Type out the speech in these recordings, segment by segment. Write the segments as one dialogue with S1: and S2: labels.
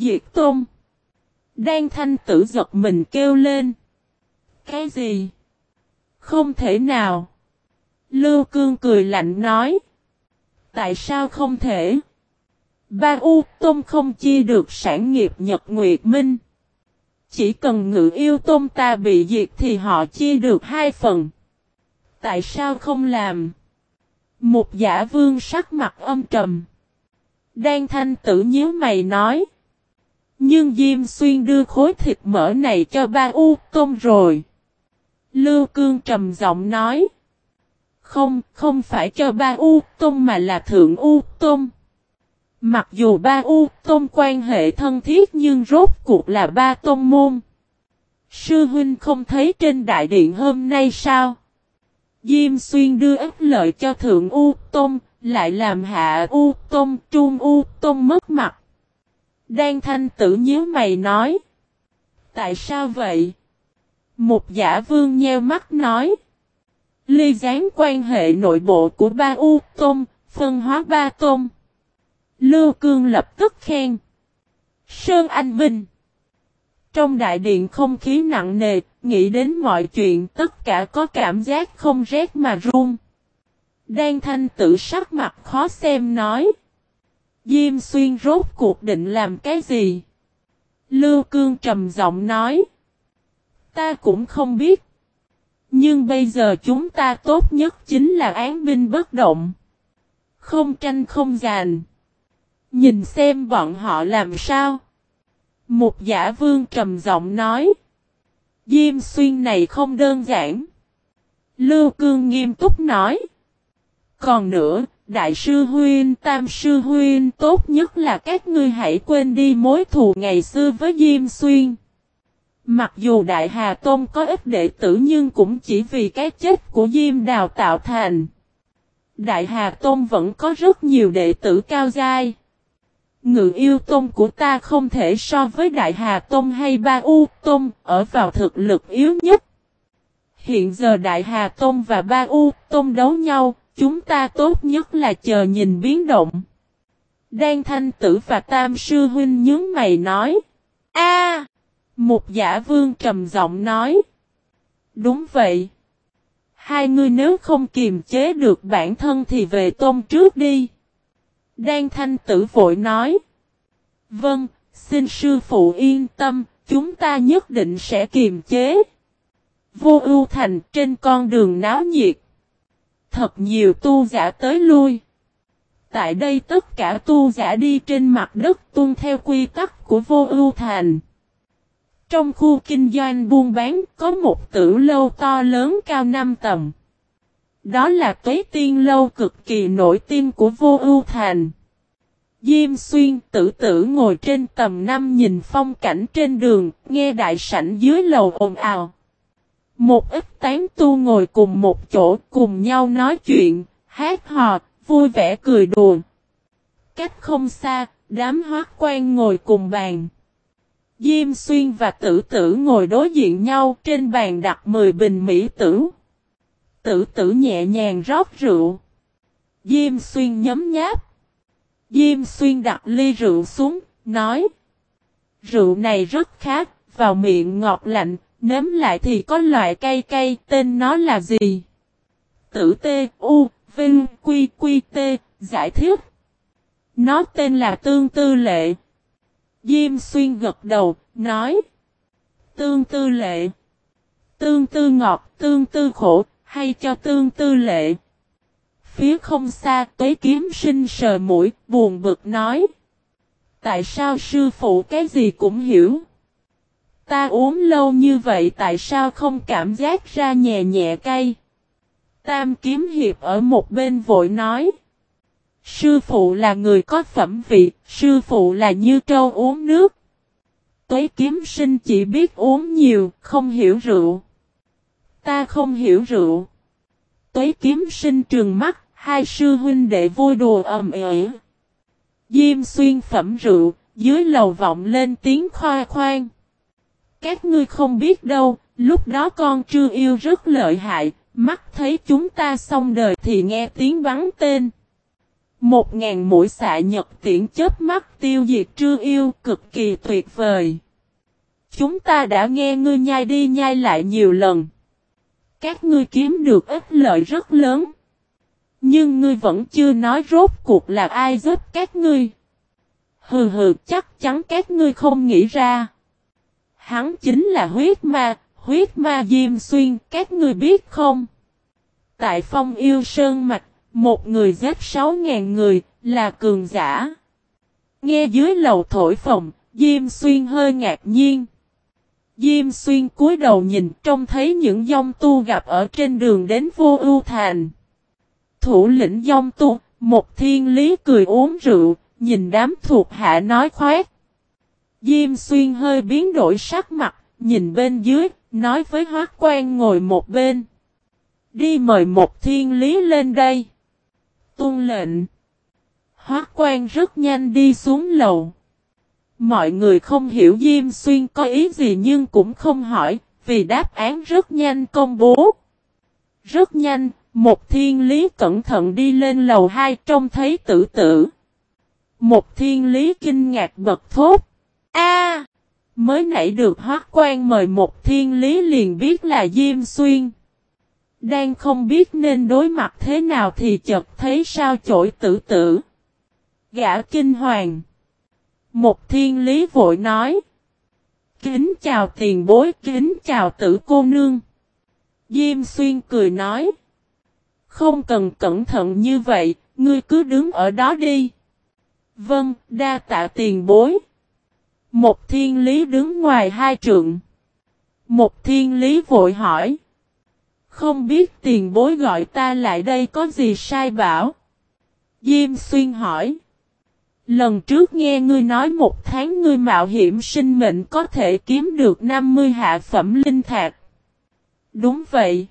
S1: Diệt Tôn. Đan thanh tử giật mình kêu lên. Cái gì? Không thể nào. Lưu Cương cười lạnh nói. Tại sao không thể? Ba U Tôn không chia được sản nghiệp Nhật Nguyệt Minh. Chỉ cần ngự yêu Tôn ta bị diệt thì họ chia được hai phần. Tại sao không làm? Một giả vương sắc mặt âm trầm. Đan thanh tử nhíu mày nói. Nhưng Diêm Xuyên đưa khối thịt mỡ này cho ba U công rồi. Lưu Cương trầm giọng nói. Không, không phải cho ba U công mà là Thượng U công. Mặc dù ba U Tôn quan hệ thân thiết nhưng rốt cuộc là ba Tôn môn. Sư huynh không thấy trên đại điện hôm nay sao? Diêm xuyên đưa ức lợi cho Thượng U Tôn, lại làm hạ U Tôn, Trung U Tôn mất mặt. Đan thanh tử nhíu mày nói. Tại sao vậy? Một giả vương nheo mắt nói. Ly gián quan hệ nội bộ của ba U Tôn, phân hóa ba Tôn. Lưu Cương lập tức khen. Sơn Anh vinh. Trong đại điện không khí nặng nề, nghĩ đến mọi chuyện tất cả có cảm giác không rét mà run. Đan thanh tử sắc mặt khó xem nói. Diêm xuyên rốt cuộc định làm cái gì? Lưu Cương trầm giọng nói. Ta cũng không biết. Nhưng bây giờ chúng ta tốt nhất chính là án binh bất động. Không tranh không giành. Nhìn xem bọn họ làm sao. Một giả vương trầm giọng nói. Diêm xuyên này không đơn giản. Lưu Cương nghiêm túc nói. Còn nữa, Đại sư Huyên, Tam sư Huyên tốt nhất là các ngươi hãy quên đi mối thù ngày xưa với Diêm Xuyên. Mặc dù Đại Hà Tôn có ít đệ tử nhưng cũng chỉ vì cái chết của Diêm Đào tạo thành. Đại Hà Tôn vẫn có rất nhiều đệ tử cao giai. Ngự yêu tôn của ta không thể so với Đại Hà Tôn hay Ba U Tôn ở vào thực lực yếu nhất. Hiện giờ Đại Hà Tôn và Ba U Tôn đấu nhau, chúng ta tốt nhất là chờ nhìn biến động. Đan Thanh Tử và Tam Sư Huynh nhướng mày nói. a Một giả vương trầm giọng nói. Đúng vậy. Hai người nếu không kiềm chế được bản thân thì về tôn trước đi. Đan thanh tử vội nói. Vâng, xin sư phụ yên tâm, chúng ta nhất định sẽ kiềm chế. Vô ưu thành trên con đường náo nhiệt. Thật nhiều tu giả tới lui. Tại đây tất cả tu giả đi trên mặt đất tuân theo quy tắc của vô ưu thành. Trong khu kinh doanh buôn bán có một tử lâu to lớn cao 5 tầng. Đó là tuế tiên lâu cực kỳ nổi tiếng của vô ưu thành. Diêm xuyên tử tử ngồi trên tầm năm nhìn phong cảnh trên đường, nghe đại sảnh dưới lầu ồn ào. Một ít tán tu ngồi cùng một chỗ cùng nhau nói chuyện, hát hò, vui vẻ cười đùa. Cách không xa, đám hoác quan ngồi cùng bàn. Diêm xuyên và tử tử ngồi đối diện nhau trên bàn đặt 10 bình mỹ tử. Tử tử nhẹ nhàng rót rượu. Diêm xuyên nhấm nháp. Diêm xuyên đặt ly rượu xuống, nói. Rượu này rất khác, vào miệng ngọt lạnh, nếm lại thì có loại cây cây, tên nó là gì? Tử tê, u, vinh, quy, quy tê, giải thích. Nó tên là tương tư lệ. Diêm xuyên gật đầu, nói. Tương tư lệ. Tương tư ngọt, tương tư khổ, hay cho tương tư lệ. Phía không xa, tuế kiếm sinh sờ mũi, buồn bực nói. Tại sao sư phụ cái gì cũng hiểu? Ta uống lâu như vậy tại sao không cảm giác ra nhẹ nhẹ cay? Tam kiếm hiệp ở một bên vội nói. Sư phụ là người có phẩm vị, sư phụ là như trâu uống nước. Tuế kiếm sinh chỉ biết uống nhiều, không hiểu rượu. Ta không hiểu rượu. Tuế kiếm sinh trường mắt, hai sư huynh đệ vui đùa ầm ĩ. Diêm xuyên phẩm rượu, dưới lầu vọng lên tiếng khoa khoan. Các ngươi không biết đâu, lúc đó con trư yêu rất lợi hại, mắt thấy chúng ta xong đời thì nghe tiếng bắn tên. Một ngàn mũi xạ nhật tiễn chết mắt tiêu diệt trư yêu cực kỳ tuyệt vời. Chúng ta đã nghe ngươi nhai đi nhai lại nhiều lần. Các ngươi kiếm được ít lợi rất lớn. Nhưng ngươi vẫn chưa nói rốt cuộc là ai giúp các ngươi. Hừ hừ chắc chắn các ngươi không nghĩ ra. Hắn chính là huyết ma, huyết ma Diêm Xuyên, các người biết không? Tại phong yêu sơn mạch, một người giết sáu ngàn người, là cường giả. Nghe dưới lầu thổi phồng, Diêm Xuyên hơi ngạc nhiên. Diêm Xuyên cúi đầu nhìn trông thấy những dông tu gặp ở trên đường đến vô ưu thành. Thủ lĩnh dông tu, một thiên lý cười uống rượu, nhìn đám thuộc hạ nói khoét. Diêm Xuyên hơi biến đổi sắc mặt, nhìn bên dưới, nói với Hoác Quan ngồi một bên. Đi mời một thiên lý lên đây. Tuân lệnh. Hoác Quan rất nhanh đi xuống lầu. Mọi người không hiểu Diêm Xuyên có ý gì nhưng cũng không hỏi, vì đáp án rất nhanh công bố. Rất nhanh, một thiên lý cẩn thận đi lên lầu 2 trông thấy tử tử. Một thiên lý kinh ngạc bật thốt. A, Mới nãy được hoác quan mời một thiên lý liền biết là Diêm Xuyên. Đang không biết nên đối mặt thế nào thì chợt thấy sao chổi tử tử. Gã kinh hoàng. Một thiên lý vội nói. Kính chào tiền bối, kính chào tử cô nương. Diêm xuyên cười nói. Không cần cẩn thận như vậy, ngươi cứ đứng ở đó đi. Vâng, đa tạ tiền bối. Một thiên lý đứng ngoài hai trượng. Một thiên lý vội hỏi. Không biết tiền bối gọi ta lại đây có gì sai bảo? Diêm xuyên hỏi. Lần trước nghe ngươi nói một tháng ngươi mạo hiểm sinh mệnh có thể kiếm được 50 hạ phẩm linh thạch. Đúng vậy.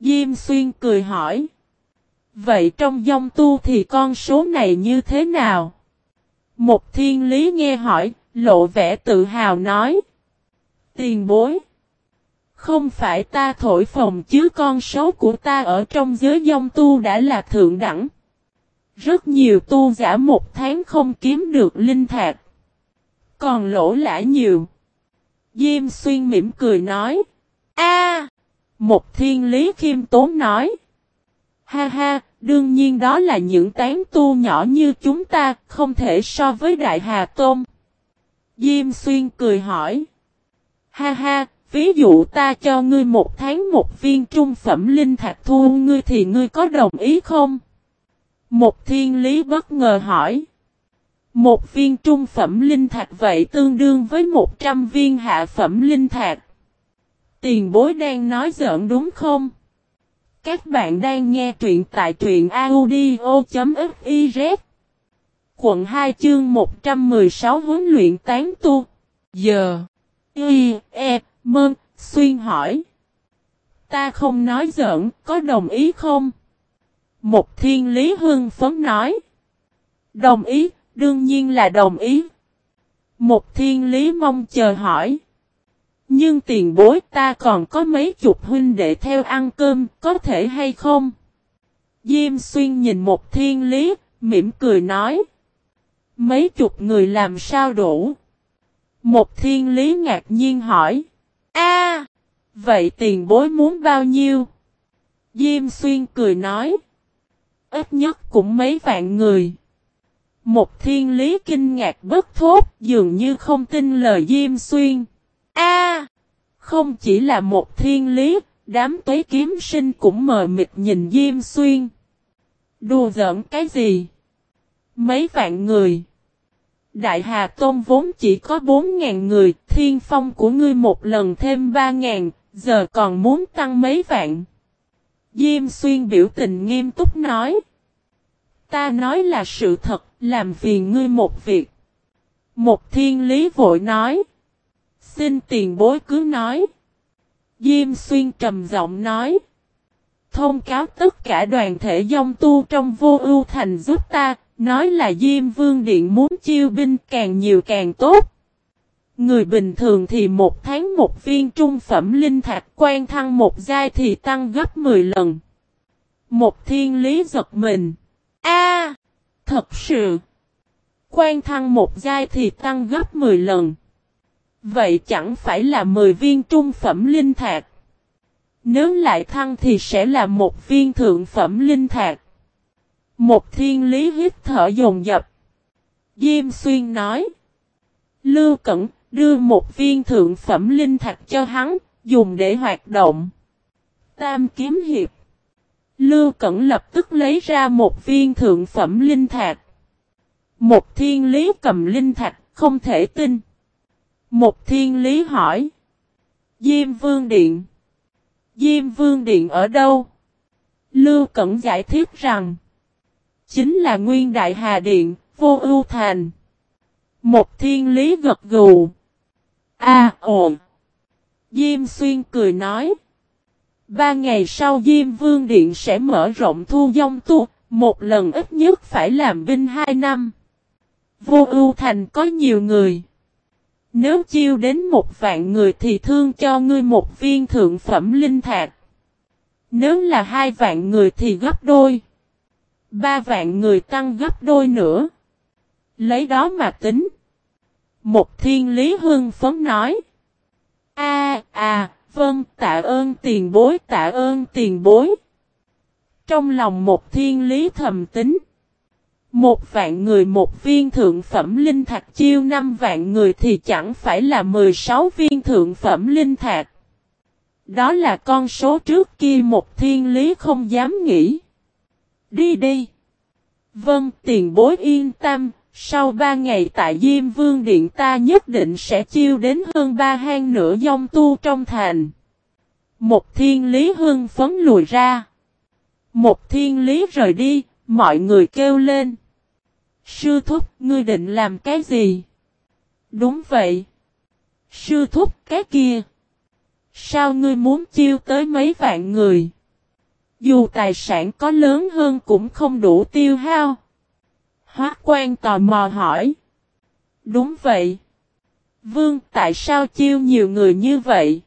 S1: Diêm xuyên cười hỏi. Vậy trong dông tu thì con số này như thế nào? Một thiên lý nghe hỏi, lộ vẻ tự hào nói. Tiền bối. Không phải ta thổi phồng chứ con số của ta ở trong giới dông tu đã là thượng đẳng. Rất nhiều tu giả một tháng không kiếm được linh thạc, Còn lỗ lã nhiều. Diêm xuyên mỉm cười nói. a Một thiên lý khiêm tốn nói. Ha ha, đương nhiên đó là những tán tu nhỏ như chúng ta, không thể so với Đại Hà tôm. Diêm xuyên cười hỏi. Ha ha, ví dụ ta cho ngươi một tháng một viên trung phẩm linh thạch thu ngươi thì ngươi có đồng ý không? Một thiên lý bất ngờ hỏi. Một viên trung phẩm linh thạch vậy tương đương với 100 viên hạ phẩm linh thạch. Tiền bối đang nói giỡn đúng không? Các bạn đang nghe truyện tại truyện audio.fif Quận 2 chương 116 huấn luyện tán tu. Giờ. Y. E. Mơn. Xuyên hỏi. Ta không nói giỡn, có đồng ý không? Một thiên lý hương phấn nói. Đồng ý, đương nhiên là đồng ý. Một thiên lý mong chờ hỏi. Nhưng tiền bối ta còn có mấy chục huynh đệ theo ăn cơm, có thể hay không? Diêm xuyên nhìn một thiên lý, mỉm cười nói. Mấy chục người làm sao đủ? Một thiên lý ngạc nhiên hỏi. a vậy tiền bối muốn bao nhiêu? Diêm xuyên cười nói. Ít nhất cũng mấy vạn người. Một thiên lý kinh ngạc bất thốt dường như không tin lời Diêm xuyên. a không chỉ là một thiên lý, đám tuế kiếm sinh cũng mờ mịt nhìn Diêm xuyên. Đùa giỡn cái gì? Mấy vạn người. Đại Hà Tôn vốn chỉ có 4.000 người, thiên phong của ngươi một lần thêm 3.000, giờ còn muốn tăng mấy vạn. Diêm xuyên biểu tình nghiêm túc nói. Ta nói là sự thật, làm phiền ngươi một việc. Một thiên lý vội nói. Xin tiền bối cứ nói. Diêm xuyên trầm giọng nói. Thông cáo tất cả đoàn thể dông tu trong vô ưu thành giúp ta, nói là Diêm Vương Điện muốn chiêu binh càng nhiều càng tốt. Người bình thường thì một tháng một viên trung phẩm linh thạch quan thăng một giai thì tăng gấp 10 lần. Một thiên lý giật mình. A, Thật sự. Quan thăng một giai thì tăng gấp 10 lần. Vậy chẳng phải là 10 viên trung phẩm linh thạch. Nếu lại thăng thì sẽ là một viên thượng phẩm linh thạch. Một thiên lý hít thở dồn dập. Diêm xuyên nói. Lưu Cẩn đưa một viên thượng phẩm linh thạch cho hắn, dùng để hoạt động. Tam kiếm hiệp. Lưu Cẩn lập tức lấy ra một viên thượng phẩm linh thạch. Một thiên lý cầm linh thạch, không thể tin. Một thiên lý hỏi. Diêm vương điện. Diêm vương điện ở đâu? Lưu Cẩn giải thích rằng. Chính là nguyên đại hà điện, vô ưu thành. Một thiên lý gật gù. A à, ồn. Diêm xuyên cười nói. Ba ngày sau Diêm Vương Điện sẽ mở rộng thu dông tu, một lần ít nhất phải làm binh hai năm. Vô ưu thành có nhiều người. Nếu chiêu đến một vạn người thì thương cho ngươi một viên thượng phẩm linh thạch. Nếu là hai vạn người thì gấp đôi. Ba vạn người tăng gấp đôi nữa. Lấy đó mà tính. Một thiên lý hương phấn nói. a à, vâng, tạ ơn tiền bối, tạ ơn tiền bối. Trong lòng một thiên lý thầm tính. Một vạn người một viên thượng phẩm linh thạch chiêu năm vạn người thì chẳng phải là 16 viên thượng phẩm linh thạch. Đó là con số trước kia một thiên lý không dám nghĩ. Đi đi. Vâng, tiền bối yên tâm, sau ba ngày tại Diêm Vương Điện ta nhất định sẽ chiêu đến hơn ba hang nửa dông tu trong thành. Một thiên lý hương phấn lùi ra. Một thiên lý rời đi, mọi người kêu lên. Sư thúc, ngươi định làm cái gì? Đúng vậy. Sư thúc, cái kia. Sao ngươi muốn chiêu tới mấy vạn người? Dù tài sản có lớn hơn cũng không đủ tiêu hao. Hóa quan tò mò hỏi. Đúng vậy. Vương tại sao chiêu nhiều người như vậy?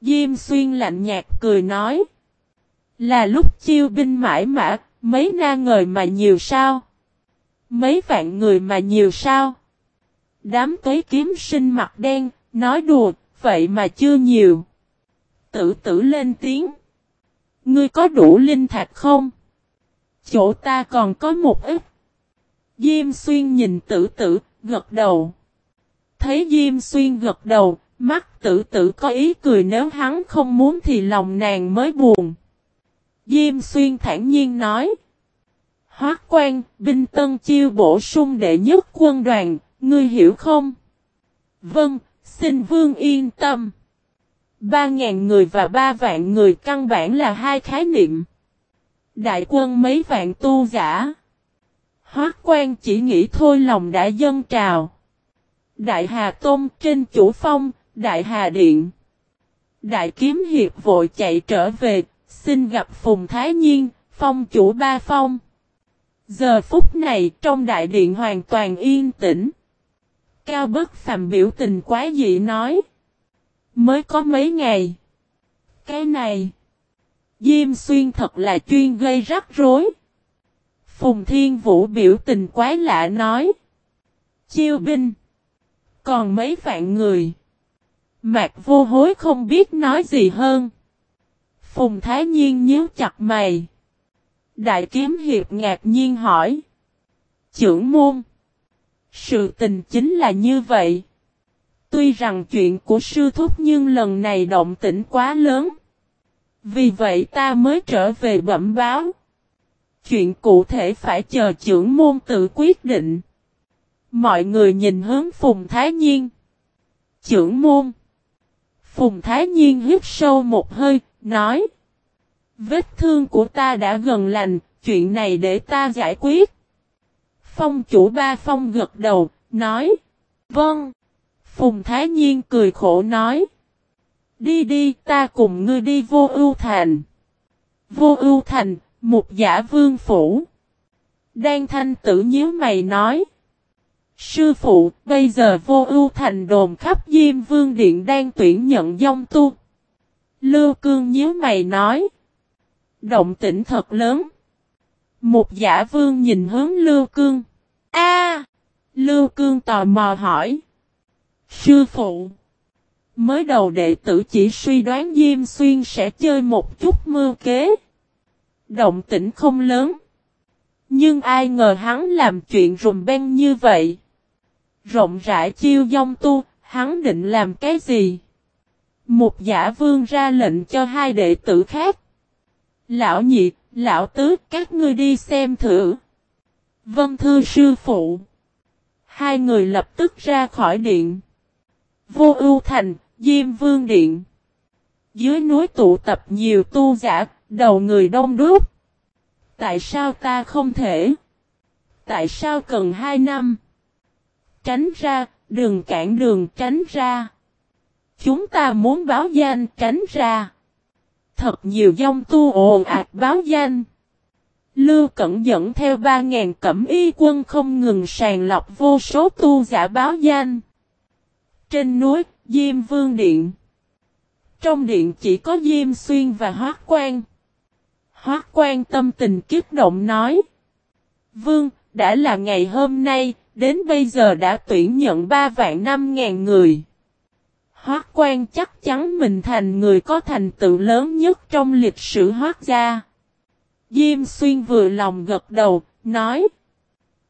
S1: Diêm xuyên lạnh nhạt cười nói. Là lúc chiêu binh mãi mã, mấy na ngời mà nhiều sao? Mấy vạn người mà nhiều sao? Đám tuế kiếm sinh mặt đen, nói đùa, vậy mà chưa nhiều. Tử tử lên tiếng. Ngươi có đủ linh thạch không? Chỗ ta còn có một ít. Diêm xuyên nhìn tử tử, gật đầu. Thấy Diêm xuyên gật đầu, mắt tử tử có ý cười nếu hắn không muốn thì lòng nàng mới buồn. Diêm xuyên thản nhiên nói. Hoác quan, binh tân chiêu bổ sung đệ nhất quân đoàn, ngươi hiểu không? Vâng, xin vương yên tâm. Ba ngàn người và ba vạn người căn bản là hai khái niệm. Đại quân mấy vạn tu giả. Hoác quan chỉ nghĩ thôi lòng đã dân trào. Đại Hà Tôn trên chủ phong, Đại Hà Điện. Đại Kiếm Hiệp vội chạy trở về, xin gặp Phùng Thái Nhiên, phong chủ ba phong. Giờ phút này trong đại điện hoàn toàn yên tĩnh. Cao bất phàm biểu tình quá dị nói. Mới có mấy ngày. Cái này. Diêm xuyên thật là chuyên gây rắc rối. Phùng Thiên Vũ biểu tình quái lạ nói. Chiêu binh. Còn mấy vạn người. Mạc vô hối không biết nói gì hơn. Phùng Thái Nhiên nhíu chặt mày. Đại kiếm hiệp ngạc nhiên hỏi. Chưởng môn. Sự tình chính là như vậy. Tuy rằng chuyện của sư thúc nhưng lần này động tĩnh quá lớn. Vì vậy ta mới trở về bẩm báo. Chuyện cụ thể phải chờ trưởng môn tự quyết định. Mọi người nhìn hướng Phùng Thái Nhiên. Trưởng môn. Phùng Thái Nhiên hít sâu một hơi, nói. Vết thương của ta đã gần lành, chuyện này để ta giải quyết. Phong chủ ba phong gật đầu, nói. Vâng. Phùng Thái Nhiên cười khổ nói. Đi đi, ta cùng ngươi đi vô ưu thành. Vô ưu thành, một giả vương phủ. Đan thanh tử nhíu mày nói. Sư phụ, bây giờ vô ưu thành đồn khắp Diêm Vương Điện đang tuyển nhận dông tu. Lưu Cương nhíu mày nói. Động tĩnh thật lớn. Một giả vương nhìn hướng Lưu Cương. A! Lưu Cương tò mò hỏi. Sư phụ. Mới đầu đệ tử chỉ suy đoán Diêm Xuyên sẽ chơi một chút mưu kế. Động tĩnh không lớn. Nhưng ai ngờ hắn làm chuyện rùm ben như vậy. Rộng rãi chiêu dông tu, hắn định làm cái gì? Một giả vương ra lệnh cho hai đệ tử khác. Lão nhị, lão tứ, các ngươi đi xem thử. Vân thư sư phụ. Hai người lập tức ra khỏi điện. Vô ưu thành, Diêm Vương Điện. Dưới núi tụ tập nhiều tu giả, đầu người đông đúc. Tại sao ta không thể? Tại sao cần hai năm? Tránh ra, đừng cản đường tránh ra. Chúng ta muốn báo danh tránh ra. Thật nhiều dông tu ồn ạt báo danh. Lưu Cẩn dẫn theo 3.000 cẩm y quân không ngừng sàng lọc vô số tu giả báo danh. Trên núi, Diêm Vương Điện. Trong điện chỉ có Diêm Xuyên và Hoác Quan. Hoác Quan tâm tình kiếp động nói. Vương, đã là ngày hôm nay, đến bây giờ đã tuyển nhận 3 vạn 5 ngàn người. Hoác Quan chắc chắn mình thành người có thành tựu lớn nhất trong lịch sử Hoác gia. Diêm Xuyên vừa lòng gật đầu, nói.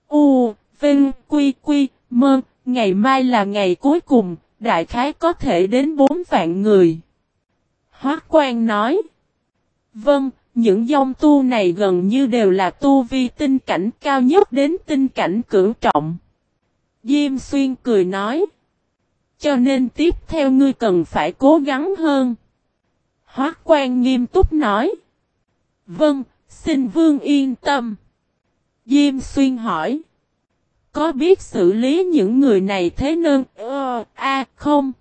S1: U, Vinh, Quy, Quy, Mơ, ngày mai là ngày cuối cùng, đại khái có thể đến bốn vạn người. Hoác quan nói. Vâng, những dòng tu này gần như đều là tu vi tinh cảnh cao nhất đến tinh cảnh cửu trọng. Diêm xuyên cười nói. Cho nên tiếp theo ngươi cần phải cố gắng hơn. Hoác quan nghiêm túc nói. Vâng, xin vương yên tâm. Diêm xuyên hỏi. Có biết xử lý những người này thế nên, ơ, a, không?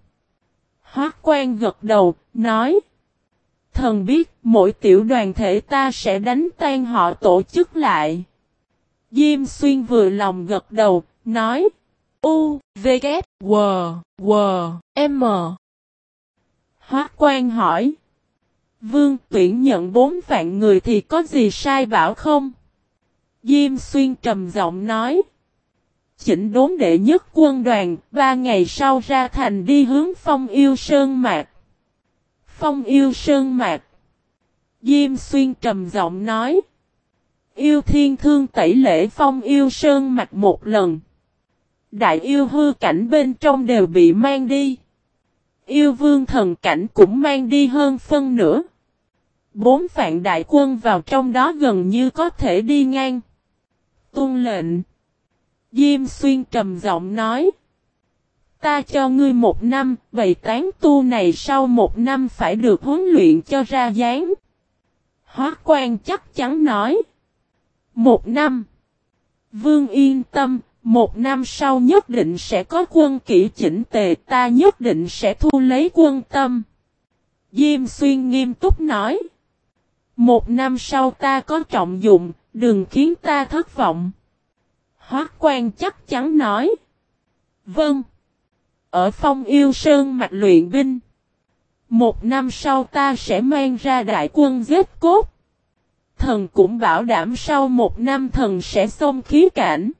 S1: Hoác quan gật đầu, nói. Thần biết mỗi tiểu đoàn thể ta sẽ đánh tan họ tổ chức lại. Diêm xuyên vừa lòng gật đầu, nói. U, V, K, W, W, M. Hoác quan hỏi. Vương tuyển nhận bốn vạn người thì có gì sai bảo không? Diêm xuyên trầm giọng nói chỉnh đốn đệ nhất quân đoàn, ba ngày sau ra thành đi hướng phong yêu sơn mạc. Phong yêu sơn mạc. Diêm xuyên trầm giọng nói. Yêu thiên thương tẩy lễ phong yêu sơn mạc một lần. Đại yêu hư cảnh bên trong đều bị mang đi. Yêu vương thần cảnh cũng mang đi hơn phân nửa. Bốn vạn đại quân vào trong đó gần như có thể đi ngang. Tôn lệnh. Diêm xuyên trầm giọng nói. Ta cho ngươi một năm, vậy tán tu này sau một năm phải được huấn luyện cho ra dáng. Hóa quan chắc chắn nói. Một năm. Vương yên tâm, một năm sau nhất định sẽ có quân kỹ chỉnh tề ta nhất định sẽ thu lấy quân tâm. Diêm xuyên nghiêm túc nói. Một năm sau ta có trọng dụng, đừng khiến ta thất vọng. Hoác quan chắc chắn nói. Vâng. Ở phong yêu sơn mạch luyện binh. Một năm sau ta sẽ mang ra đại quân giết cốt. Thần cũng bảo đảm sau một năm thần sẽ xông khí cảnh.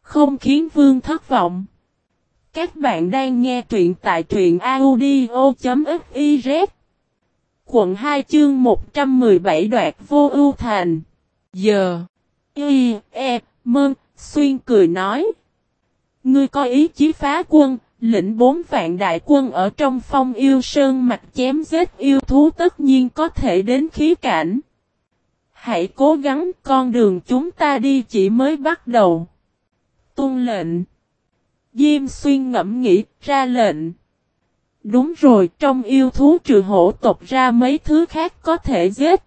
S1: Không khiến vương thất vọng. Các bạn đang nghe truyện tại truyện audio.fif Quận 2 chương 117 đoạt vô ưu thành. Giờ. Y, E, Mơn, Xuyên cười nói. Ngươi có ý chí phá quân, lĩnh bốn vạn đại quân ở trong phong yêu sơn mặt chém giết yêu thú tất nhiên có thể đến khí cảnh. Hãy cố gắng con đường chúng ta đi chỉ mới bắt đầu. Tuân lệnh. Diêm xuyên ngẫm nghĩ ra lệnh. Đúng rồi trong yêu thú trừ hổ tộc ra mấy thứ khác có thể giết.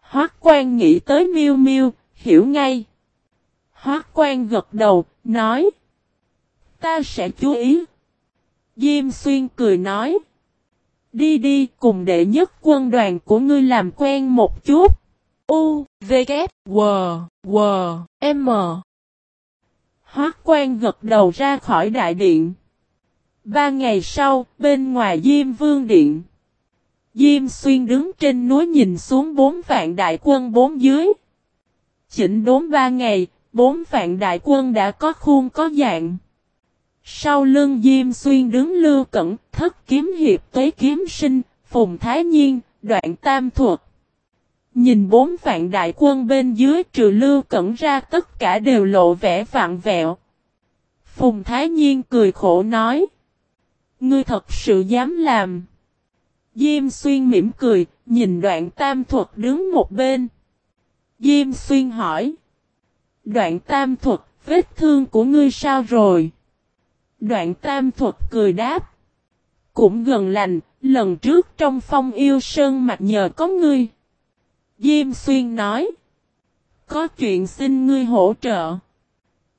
S1: Hoác quan nghĩ tới miêu miêu, hiểu ngay. Hoác quan gật đầu, nói. Ta sẽ chú ý. Diêm xuyên cười nói. Đi đi cùng đệ nhất quân đoàn của ngươi làm quen một chút. U, V, K, W, W, M. Hoác quan gật đầu ra khỏi đại điện. Ba ngày sau, bên ngoài Diêm Vương Điện. Diêm Xuyên đứng trên núi nhìn xuống bốn vạn đại quân bốn dưới. chỉnh đốn ba ngày, bốn vạn đại quân đã có khuôn có dạng. Sau lưng Diêm Xuyên đứng lưu cẩn, thất kiếm hiệp tuế kiếm sinh, phùng thái nhiên, đoạn tam thuộc Nhìn bốn vạn đại quân bên dưới trừ lưu cẩn ra tất cả đều lộ vẻ vạn vẹo. Phùng Thái Nhiên cười khổ nói. Ngươi thật sự dám làm. Diêm Xuyên mỉm cười, nhìn đoạn tam thuật đứng một bên. Diêm Xuyên hỏi. Đoạn tam thuật, vết thương của ngươi sao rồi? Đoạn tam thuật cười đáp. Cũng gần lành, lần trước trong phong yêu sơn mặt nhờ có ngươi. Diêm Xuyên nói. Có chuyện xin ngươi hỗ trợ.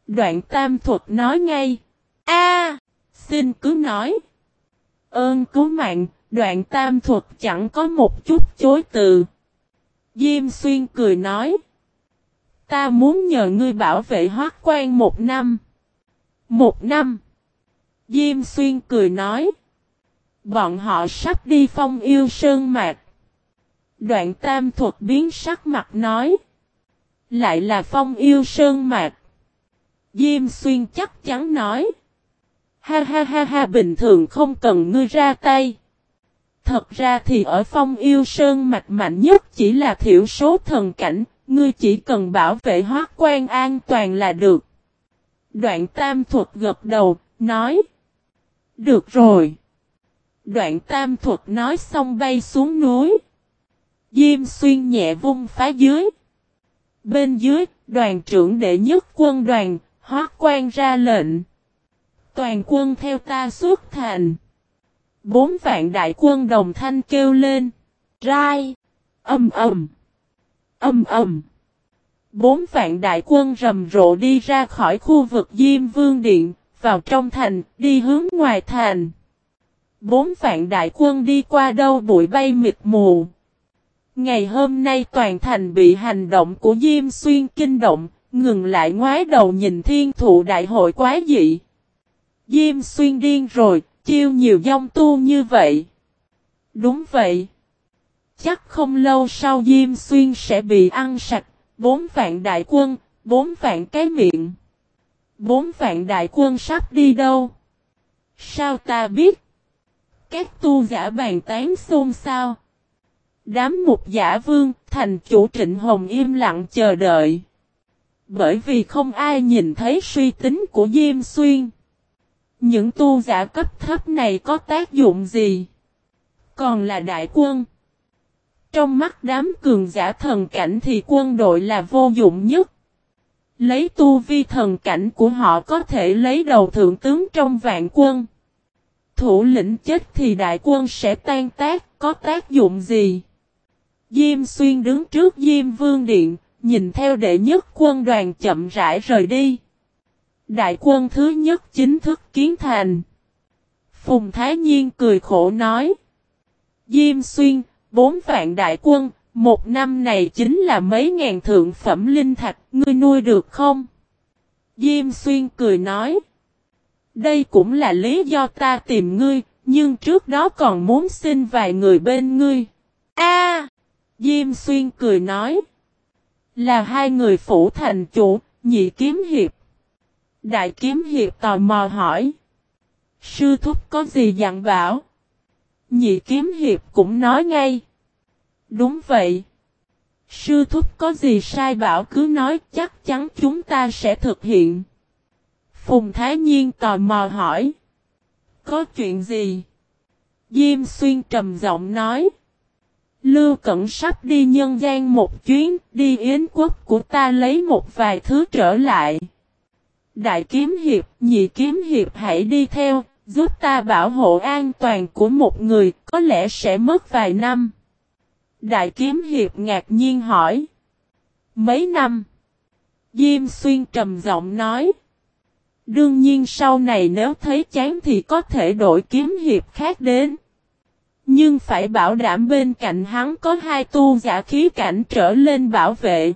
S1: Đoạn tam thuật nói ngay. A, xin cứ nói. Ơn cứu mạng, đoạn tam thuật chẳng có một chút chối từ. Diêm xuyên cười nói. Ta muốn nhờ ngươi bảo vệ hoác quan một năm. Một năm. Diêm xuyên cười nói. Bọn họ sắp đi phong yêu sơn mạc. Đoạn tam thuật biến sắc mặt nói. Lại là phong yêu sơn mạc. Diêm xuyên chắc chắn nói. Ha ha ha ha bình thường không cần ngươi ra tay. Thật ra thì ở phong yêu sơn mạch mạnh nhất chỉ là thiểu số thần cảnh, ngươi chỉ cần bảo vệ hóa quan an toàn là được. Đoạn tam thuật gật đầu, nói. Được rồi. Đoạn tam thuật nói xong bay xuống núi. Diêm xuyên nhẹ vung phá dưới. Bên dưới, đoàn trưởng đệ nhất quân đoàn, hóa quan ra lệnh. Toàn quân theo ta xuất thành. Bốn vạn đại quân đồng thanh kêu lên. Rai. Âm ầm. Âm ầm. Bốn vạn đại quân rầm rộ đi ra khỏi khu vực Diêm Vương Điện, vào trong thành, đi hướng ngoài thành. Bốn vạn đại quân đi qua đâu bụi bay mịt mù. Ngày hôm nay toàn thành bị hành động của Diêm Xuyên kinh động, ngừng lại ngoái đầu nhìn thiên thụ đại hội quá dị. Diêm Xuyên điên rồi, chiêu nhiều dông tu như vậy. Đúng vậy. Chắc không lâu sau Diêm Xuyên sẽ bị ăn sạch, bốn vạn đại quân, bốn vạn cái miệng. Bốn vạn đại quân sắp đi đâu? Sao ta biết? Các tu giả bàn tán xôn xao. Đám mục giả vương, thành chủ trịnh hồng im lặng chờ đợi. Bởi vì không ai nhìn thấy suy tính của Diêm Xuyên. Những tu giả cấp thấp này có tác dụng gì? Còn là đại quân. Trong mắt đám cường giả thần cảnh thì quân đội là vô dụng nhất. Lấy tu vi thần cảnh của họ có thể lấy đầu thượng tướng trong vạn quân. Thủ lĩnh chết thì đại quân sẽ tan tác, có tác dụng gì? Diêm xuyên đứng trước Diêm Vương Điện, nhìn theo đệ nhất quân đoàn chậm rãi rời đi. Đại quân thứ nhất chính thức kiến thành. Phùng Thái Nhiên cười khổ nói. Diêm xuyên, bốn vạn đại quân, một năm này chính là mấy ngàn thượng phẩm linh thạch, ngươi nuôi được không? Diêm xuyên cười nói. Đây cũng là lý do ta tìm ngươi, nhưng trước đó còn muốn xin vài người bên ngươi. A Diêm xuyên cười nói. Là hai người phủ thành chủ, nhị kiếm hiệp. Đại kiếm hiệp tò mò hỏi. Sư thúc có gì dặn bảo? Nhị kiếm hiệp cũng nói ngay. Đúng vậy. Sư thúc có gì sai bảo cứ nói chắc chắn chúng ta sẽ thực hiện. Phùng Thái Nhiên tò mò hỏi. Có chuyện gì? Diêm xuyên trầm giọng nói. Lưu Cẩn sắp đi nhân gian một chuyến, đi yến quốc của ta lấy một vài thứ trở lại. Đại kiếm hiệp, nhị kiếm hiệp hãy đi theo, giúp ta bảo hộ an toàn của một người, có lẽ sẽ mất vài năm. Đại kiếm hiệp ngạc nhiên hỏi. Mấy năm? Diêm xuyên trầm giọng nói. Đương nhiên sau này nếu thấy chán thì có thể đổi kiếm hiệp khác đến. Nhưng phải bảo đảm bên cạnh hắn có hai tu giả khí cảnh trở lên bảo vệ.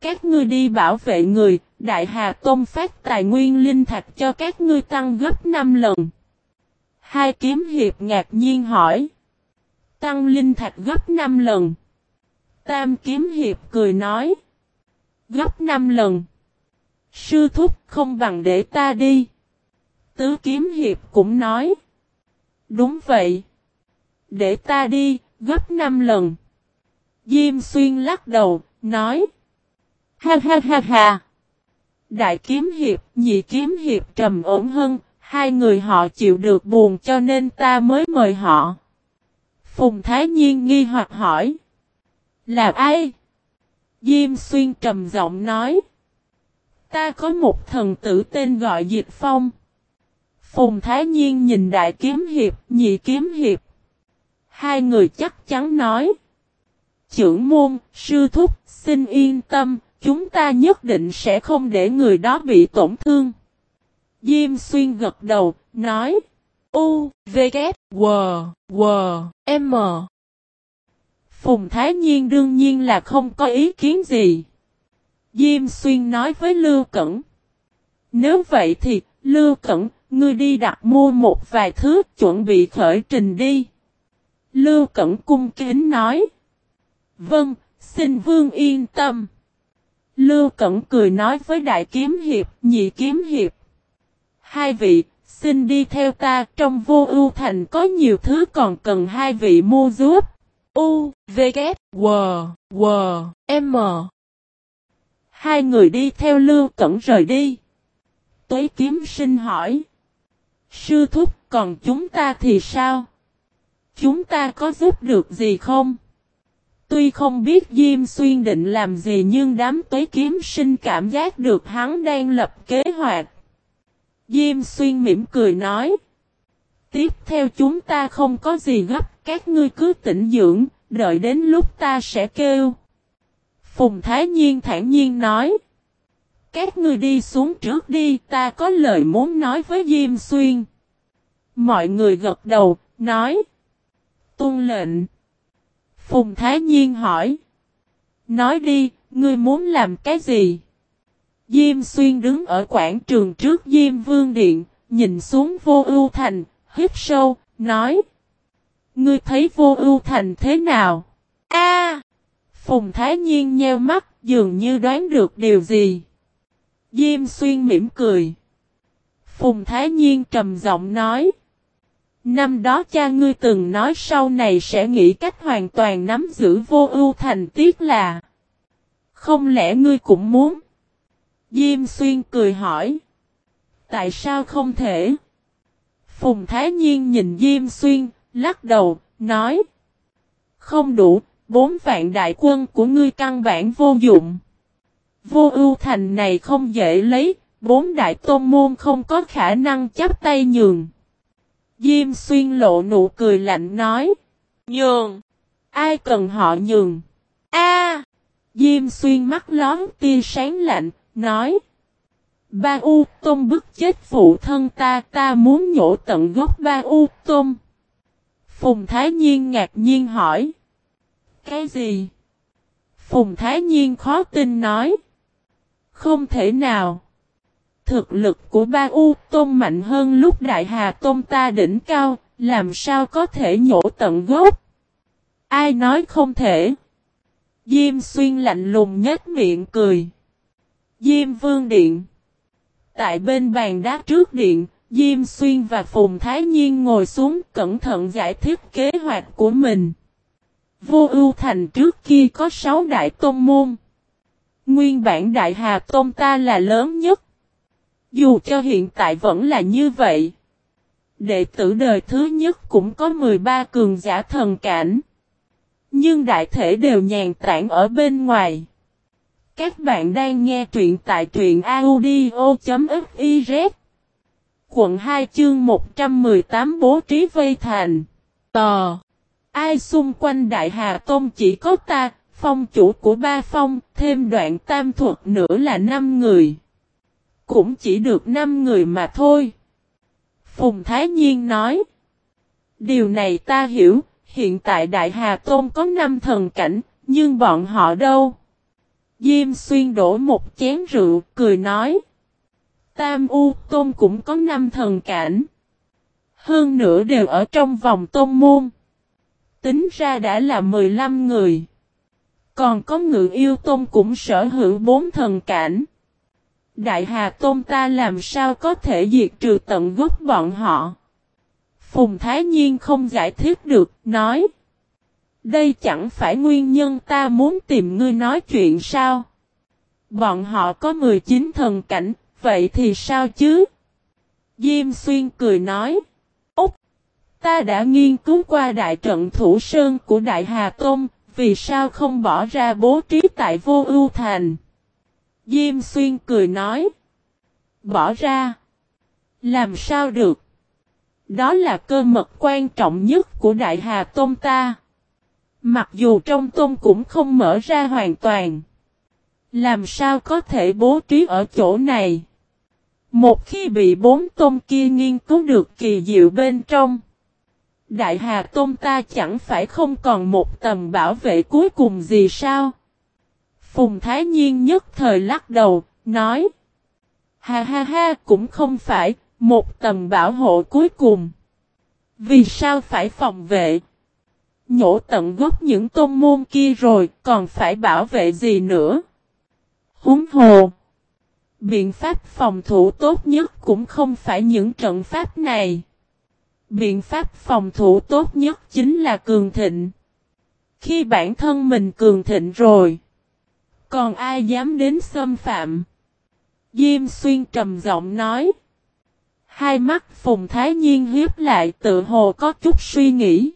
S1: Các ngươi đi bảo vệ người, Đại Hà Tông phát tài nguyên linh thạch cho các ngươi tăng gấp 5 lần. Hai kiếm hiệp ngạc nhiên hỏi. Tăng linh thạch gấp 5 lần. Tam kiếm hiệp cười nói. Gấp 5 lần. Sư thúc không bằng để ta đi. Tứ kiếm hiệp cũng nói. Đúng vậy. Để ta đi, gấp 5 lần. Diêm xuyên lắc đầu, nói. Ha ha ha ha. Đại kiếm hiệp, nhị kiếm hiệp trầm ổn hơn, hai người họ chịu được buồn cho nên ta mới mời họ. Phùng Thái Nhiên nghi hoặc hỏi. Là ai? Diêm xuyên trầm giọng nói. Ta có một thần tử tên gọi Diệt Phong. Phùng Thái Nhiên nhìn đại kiếm hiệp, nhị kiếm hiệp. Hai người chắc chắn nói. Trưởng môn, sư thúc, xin yên tâm, chúng ta nhất định sẽ không để người đó bị tổn thương. Diêm xuyên gật đầu, nói. U, V, K, W, W, M. Phùng Thái Nhiên đương nhiên là không có ý kiến gì. Diêm xuyên nói với Lưu Cẩn. Nếu vậy thì, Lưu Cẩn, ngươi đi đặt mua một vài thứ chuẩn bị khởi trình đi. Lưu Cẩn cung kính nói. Vâng, xin vương yên tâm. Lưu Cẩn cười nói với đại kiếm hiệp, nhị kiếm hiệp. Hai vị, xin đi theo ta, trong vô ưu thành có nhiều thứ còn cần hai vị mua giúp. U, V, K, W, W, M. Hai người đi theo Lưu Cẩn rời đi. Tuế kiếm sinh hỏi. Sư thúc còn chúng ta thì sao? Chúng ta có giúp được gì không? Tuy không biết Diêm Xuyên định làm gì nhưng đám tuế kiếm sinh cảm giác được hắn đang lập kế hoạch. Diêm Xuyên mỉm cười nói. Tiếp theo chúng ta không có gì gấp, các ngươi cứ tỉnh dưỡng, đợi đến lúc ta sẽ kêu. Phùng Thái Nhiên thản nhiên nói. Các ngươi đi xuống trước đi, ta có lời muốn nói với Diêm Xuyên. Mọi người gật đầu, nói. Tôn lệnh. Phùng Thái Nhiên hỏi. Nói đi, ngươi muốn làm cái gì? Diêm Xuyên đứng ở quảng trường trước Diêm Vương Điện, nhìn xuống vô ưu thành, hít sâu, nói. Ngươi thấy vô ưu thành thế nào? A! Phùng Thái Nhiên nheo mắt, dường như đoán được điều gì. Diêm Xuyên mỉm cười. Phùng Thái Nhiên trầm giọng nói. Năm đó cha ngươi từng nói sau này sẽ nghĩ cách hoàn toàn nắm giữ vô ưu thành tiếc là. Không lẽ ngươi cũng muốn? Diêm xuyên cười hỏi. Tại sao không thể? Phùng Thái Nhiên nhìn Diêm xuyên, lắc đầu, nói. Không đủ, bốn vạn đại quân của ngươi căn bản vô dụng. Vô ưu thành này không dễ lấy, bốn đại tôn môn không có khả năng chấp tay nhường. Diêm xuyên lộ nụ cười lạnh nói. Nhường. Ai cần họ nhường. A. Diêm xuyên mắt lón tia sáng lạnh, nói. Ba U Tôn bức chết phụ thân ta, ta muốn nhổ tận gốc ba U Tôn. Phùng Thái Nhiên ngạc nhiên hỏi. Cái gì? Phùng Thái Nhiên khó tin nói. Không thể nào thực lực của ba U Tôn mạnh hơn lúc Đại Hà Tôn ta đỉnh cao, làm sao có thể nhổ tận gốc? Ai nói không thể? Diêm xuyên lạnh lùng nhếch miệng cười. Diêm vương điện. Tại bên bàn đá trước điện, Diêm xuyên và Phùng Thái Nhiên ngồi xuống cẩn thận giải thích kế hoạch của mình. Vô ưu thành trước kia có sáu đại tôn môn. Nguyên bản đại hà tôn ta là lớn nhất. Dù cho hiện tại vẫn là như vậy. Đệ tử đời thứ nhất cũng có 13 cường giả thần cảnh. Nhưng đại thể đều nhàn tản ở bên ngoài. Các bạn đang nghe truyện tại truyện audio.fiz Quận 2 chương 118 bố trí vây thành. Tò. Ai xung quanh Đại Hà Tôn chỉ có ta, phong chủ của ba phong, thêm đoạn tam thuật nữa là năm người cũng chỉ được 5 người mà thôi. Phùng Thái Nhiên nói. Điều này ta hiểu, hiện tại Đại Hà Tôn có 5 thần cảnh, nhưng bọn họ đâu? Diêm xuyên đổ một chén rượu, cười nói. Tam U Tôn cũng có 5 thần cảnh. Hơn nữa đều ở trong vòng tôn môn. Tính ra đã là 15 người. Còn có ngự yêu tôn cũng sở hữu bốn thần cảnh. Đại Hà Tôn ta làm sao có thể diệt trừ tận gốc bọn họ? Phùng Thái Nhiên không giải thích được, nói. Đây chẳng phải nguyên nhân ta muốn tìm ngươi nói chuyện sao? Bọn họ có 19 thần cảnh, vậy thì sao chứ? Diêm Xuyên cười nói. Úc! Ta đã nghiên cứu qua đại trận thủ sơn của Đại Hà Tôn, vì sao không bỏ ra bố trí tại vô ưu thành? Diêm Xuyên cười nói. Bỏ ra. Làm sao được? Đó là cơ mật quan trọng nhất của Đại Hà Tôn ta. Mặc dù trong tôn cũng không mở ra hoàn toàn. Làm sao có thể bố trí ở chỗ này? Một khi bị bốn tôn kia nghiên cứu được kỳ diệu bên trong. Đại Hà Tôn ta chẳng phải không còn một tầm bảo vệ cuối cùng gì sao? Phùng Thái Nhiên nhất thời lắc đầu, nói. Ha ha ha, cũng không phải, một tầm bảo hộ cuối cùng. Vì sao phải phòng vệ? Nhổ tận gốc những tôn môn kia rồi, còn phải bảo vệ gì nữa? Húng hồ. Biện pháp phòng thủ tốt nhất cũng không phải những trận pháp này. Biện pháp phòng thủ tốt nhất chính là cường thịnh. Khi bản thân mình cường thịnh rồi, còn ai dám đến xâm phạm? Diêm xuyên trầm giọng nói. Hai mắt Phùng Thái Nhiên hiếp lại tự hồ có chút suy nghĩ.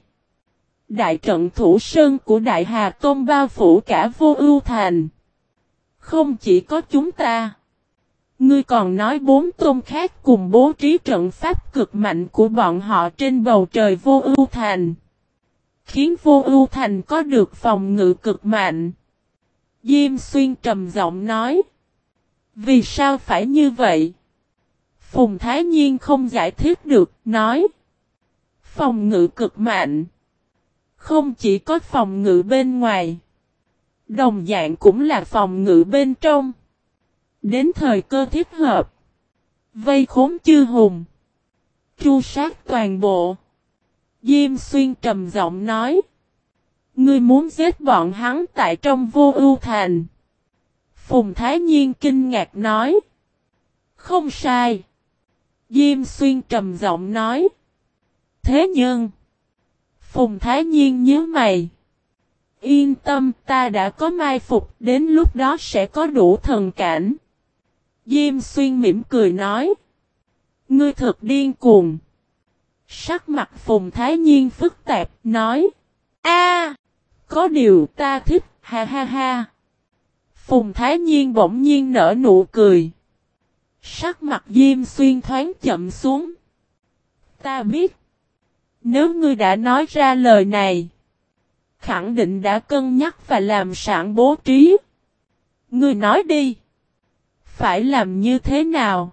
S1: Đại trận thủ sơn của Đại Hà Tôn bao phủ cả vô ưu thành. Không chỉ có chúng ta. Ngươi còn nói bốn tôn khác cùng bố trí trận pháp cực mạnh của bọn họ trên bầu trời vô ưu thành. Khiến vô ưu thành có được phòng ngự cực mạnh. Diêm xuyên trầm giọng nói. Vì sao phải như vậy? Phùng Thái Nhiên không giải thích được, nói. Phòng ngự cực mạnh. Không chỉ có phòng ngự bên ngoài. Đồng dạng cũng là phòng ngự bên trong. Đến thời cơ thích hợp. Vây khốn chư hùng. Chu sát toàn bộ. Diêm xuyên trầm giọng nói. Ngươi muốn giết bọn hắn tại trong vô ưu thành. Phùng Thái Nhiên kinh ngạc nói. Không sai. Diêm xuyên trầm giọng nói. Thế nhưng. Phùng Thái Nhiên nhớ mày. Yên tâm, ta đã có mai phục, đến lúc đó sẽ có đủ thần cảnh. Diêm xuyên mỉm cười nói. Ngươi thật điên cuồng. Sắc mặt Phùng Thái Nhiên phức tạp, nói. a có điều ta thích, ha ha ha. Phùng Thái Nhiên bỗng nhiên nở nụ cười. Sắc mặt Diêm Xuyên thoáng chậm xuống. Ta biết. Nếu ngươi đã nói ra lời này. Khẳng định đã cân nhắc và làm sẵn bố trí. Ngươi nói đi. Phải làm như thế nào?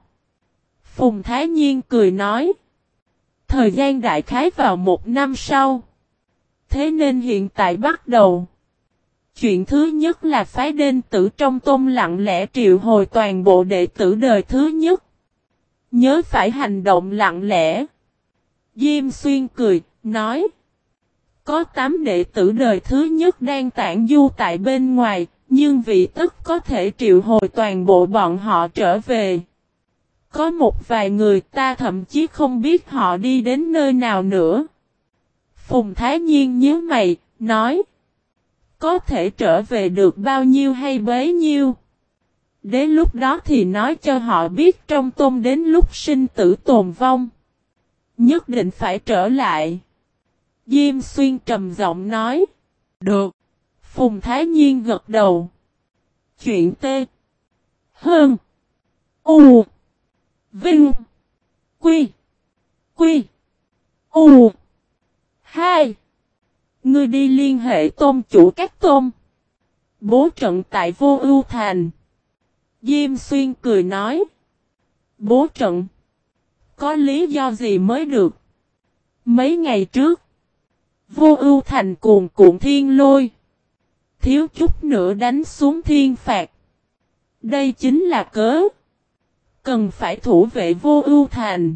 S1: Phùng Thái Nhiên cười nói. Thời gian đại khái vào một năm sau. Thế nên hiện tại bắt đầu. Chuyện thứ nhất là phái đên tử trong tôn lặng lẽ triệu hồi toàn bộ đệ tử đời thứ nhất. Nhớ phải hành động lặng lẽ. Diêm xuyên cười, nói. Có tám đệ tử đời thứ nhất đang tản du tại bên ngoài, nhưng vị tức có thể triệu hồi toàn bộ bọn họ trở về. Có một vài người ta thậm chí không biết họ đi đến nơi nào nữa. Phùng Thái Nhiên nhớ mày, nói. Có thể trở về được bao nhiêu hay bấy nhiêu. Đến lúc đó thì nói cho họ biết trong tôn đến lúc sinh tử tồn vong. Nhất định phải trở lại. Diêm xuyên trầm giọng nói. Được. Phùng Thái Nhiên gật đầu. Chuyện T. Hơn. U. Vinh. Quy. Quy. U. Hai. Ngươi đi liên hệ tôn chủ các tôn. Bố trận tại vô ưu thành. Diêm xuyên cười nói. Bố trận. Có lý do gì mới được? Mấy ngày trước. Vô ưu thành cuồng cuộn thiên lôi. Thiếu chút nữa đánh xuống thiên phạt. Đây chính là cớ. Cần phải thủ vệ vô ưu thành.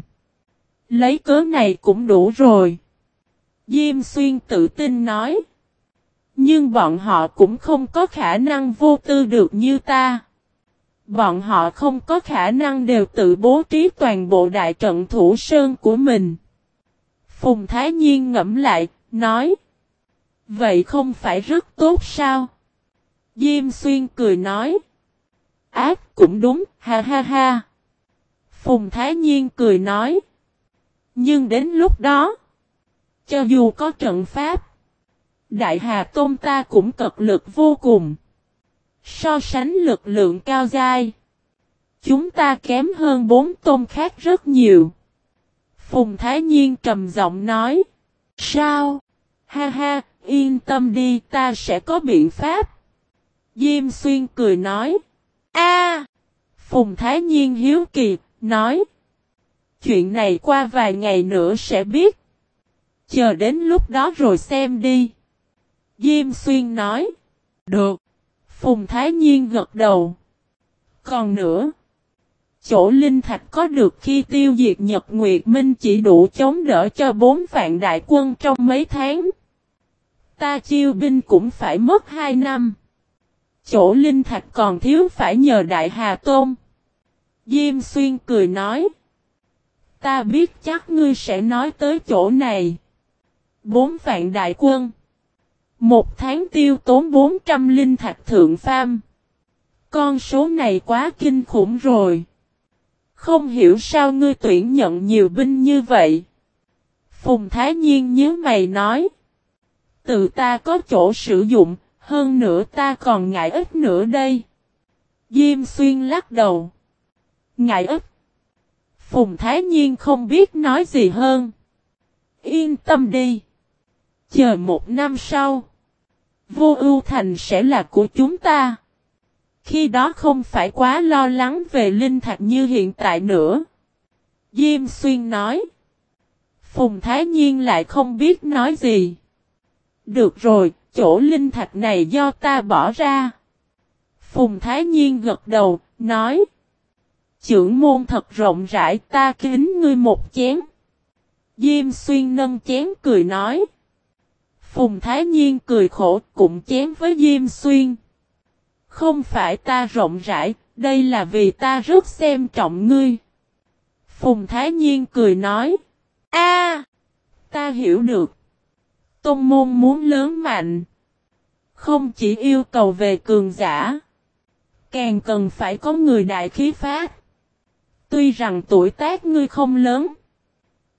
S1: Lấy cớ này cũng đủ rồi. Diêm xuyên tự tin nói. Nhưng bọn họ cũng không có khả năng vô tư được như ta. Bọn họ không có khả năng đều tự bố trí toàn bộ đại trận thủ sơn của mình. Phùng Thái Nhiên ngẫm lại, nói. Vậy không phải rất tốt sao? Diêm Xuyên cười nói. Ác cũng đúng, ha ha ha. Phùng Thái Nhiên cười nói. Nhưng đến lúc đó, cho dù có trận pháp, Đại Hà Tôn ta cũng cực lực vô cùng. So sánh lực lượng cao dai, chúng ta kém hơn bốn tôn khác rất nhiều. Phùng Thái Nhiên trầm giọng nói. Sao? Ha ha, yên tâm đi ta sẽ có biện pháp. Diêm Xuyên cười nói. A Phùng Thái Nhiên hiếu kỳ, nói. Chuyện này qua vài ngày nữa sẽ biết. Chờ đến lúc đó rồi xem đi. Diêm Xuyên nói. Được. Phùng Thái Nhiên gật đầu. Còn nữa. Chỗ linh thạch có được khi tiêu diệt Nhật Nguyệt Minh chỉ đủ chống đỡ cho bốn vạn đại quân trong mấy tháng. Ta chiêu binh cũng phải mất hai năm. Chỗ linh thạch còn thiếu phải nhờ Đại Hà Tôn. Diêm Xuyên cười nói. Ta biết chắc ngươi sẽ nói tới chỗ này. Bốn vạn đại quân. Một tháng tiêu tốn 400 linh thạch thượng pham. Con số này quá kinh khủng rồi. Không hiểu sao ngươi tuyển nhận nhiều binh như vậy. Phùng Thái Nhiên nhớ mày nói. Tự ta có chỗ sử dụng, hơn nữa ta còn ngại ít nữa đây. Diêm xuyên lắc đầu. Ngại ít. Phùng Thái Nhiên không biết nói gì hơn. Yên tâm đi. Chờ một năm sau. Vô ưu thành sẽ là của chúng ta. Khi đó không phải quá lo lắng về linh thạch như hiện tại nữa. Diêm xuyên nói. Phùng Thái Nhiên lại không biết nói gì. Được rồi, chỗ linh thạch này do ta bỏ ra. Phùng Thái Nhiên gật đầu, nói. Chưởng môn thật rộng rãi ta kính ngươi một chén. Diêm xuyên nâng chén cười nói. Phùng Thái Nhiên cười khổ cũng chém với Diêm xuyên. Không phải ta rộng rãi, đây là vì ta rất xem trọng ngươi. Phùng Thái Nhiên cười nói. a ta hiểu được. Tôn môn muốn lớn mạnh. Không chỉ yêu cầu về cường giả. Càng cần phải có người đại khí phát. Tuy rằng tuổi tác ngươi không lớn.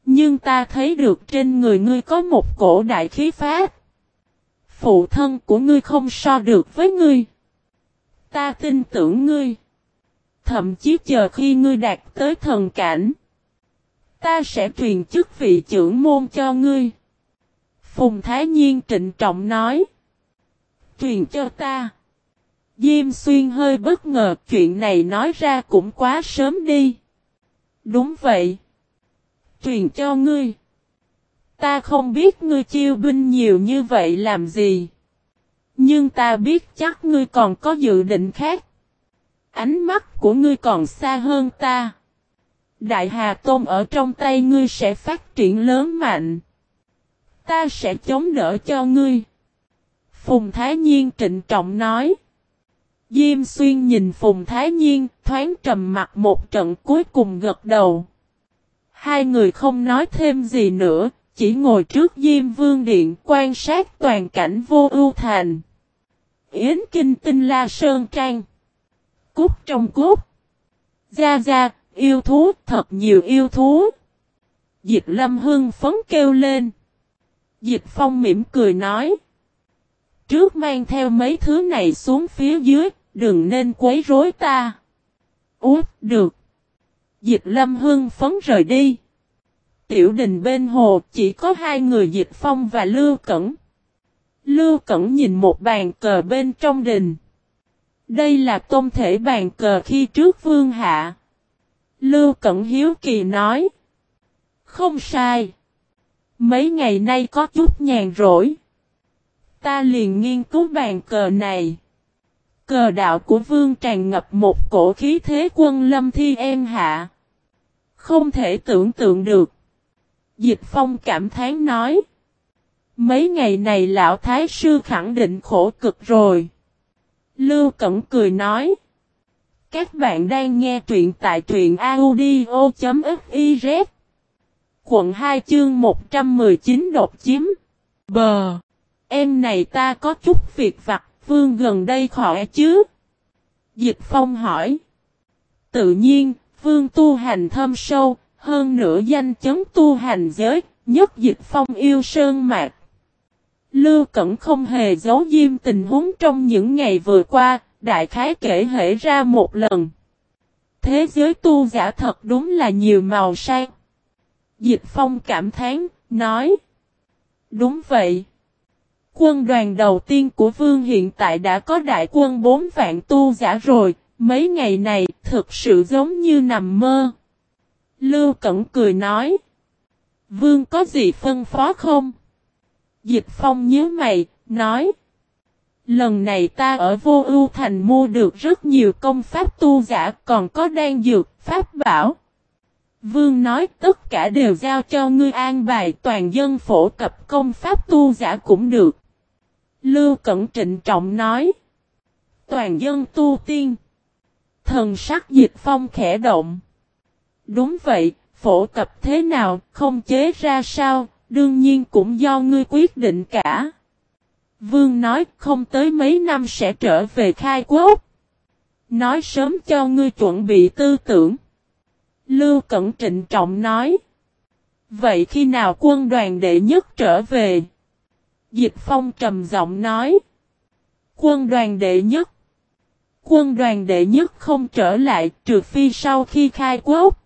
S1: Nhưng ta thấy được trên người ngươi có một cổ đại khí phát. Phụ thân của ngươi không so được với ngươi. Ta tin tưởng ngươi. Thậm chí chờ khi ngươi đạt tới thần cảnh. Ta sẽ truyền chức vị trưởng môn cho ngươi. Phùng Thái Nhiên trịnh trọng nói. Truyền cho ta. Diêm xuyên hơi bất ngờ, chuyện này nói ra cũng quá sớm đi. Đúng vậy. Truyền cho ngươi. Ta không biết ngươi chiêu binh nhiều như vậy làm gì. Nhưng ta biết chắc ngươi còn có dự định khác. Ánh mắt của ngươi còn xa hơn ta. Đại Hà Tôn ở trong tay ngươi sẽ phát triển lớn mạnh. Ta sẽ chống đỡ cho ngươi. Phùng Thái Nhiên trịnh trọng nói. Diêm xuyên nhìn Phùng Thái Nhiên, thoáng trầm mặt một trận cuối cùng gật đầu. Hai người không nói thêm gì nữa, chỉ ngồi trước Diêm Vương Điện quan sát toàn cảnh vô ưu thành. Yến Kinh Tinh La Sơn Trang. Cút trong cút. Gia Gia, yêu thú, thật nhiều yêu thú. Dịch Lâm Hưng phấn kêu lên. Dịch Phong mỉm cười nói. Trước mang theo mấy thứ này xuống phía dưới, đừng nên quấy rối ta. Út, được. Dịch Lâm Hưng phấn rời đi. Tiểu đình bên hồ chỉ có hai người Dịch Phong và Lưu Cẩn. Lưu Cẩn nhìn một bàn cờ bên trong đình. Đây là tôn thể bàn cờ khi trước vương hạ. Lưu Cẩn Hiếu Kỳ nói. Không sai. Mấy ngày nay có chút nhàn rỗi. Ta liền nghiên cứu bàn cờ này. Cờ đạo của vương tràn ngập một cổ khí thế quân lâm thi em hạ. Không thể tưởng tượng được. Dịch phong cảm thán nói. Mấy ngày này lão thái sư khẳng định khổ cực rồi. Lưu Cẩn cười nói. Các bạn đang nghe truyện tại truyện audio.fiz. Quận 2 chương 119 đột chiếm. Bờ. Em này ta có chút việc vặt, vương gần đây khỏe chứ? Dịch Phong hỏi. Tự nhiên, vương tu hành thâm sâu, hơn nữa danh chấn tu hành giới, nhất Dịch Phong yêu sơn mạc. Lưu Cẩn không hề giấu diêm tình huống trong những ngày vừa qua, đại khái kể hệ ra một lần. Thế giới tu giả thật đúng là nhiều màu sang. Dịch Phong cảm thán, nói. Đúng vậy. Quân đoàn đầu tiên của Vương hiện tại đã có đại quân bốn vạn tu giả rồi, mấy ngày này thực sự giống như nằm mơ. Lưu Cẩn cười nói. Vương có gì phân phó không? Dịch Phong nhớ mày, nói. Lần này ta ở vô ưu thành mua được rất nhiều công pháp tu giả còn có đan dược, pháp bảo. Vương nói tất cả đều giao cho ngươi an bài toàn dân phổ cập công pháp tu giả cũng được. Lưu Cẩn trịnh trọng nói. Toàn dân tu tiên. Thần sắc dịch phong khẽ động. Đúng vậy, phổ cập thế nào, không chế ra sao, đương nhiên cũng do ngươi quyết định cả. Vương nói không tới mấy năm sẽ trở về khai quốc. Nói sớm cho ngươi chuẩn bị tư tưởng. Lưu Cẩn trịnh trọng nói. Vậy khi nào quân đoàn đệ nhất trở về? Dịch Phong trầm giọng nói. Quân đoàn đệ nhất. Quân đoàn đệ nhất không trở lại trừ phi sau khi khai quốc.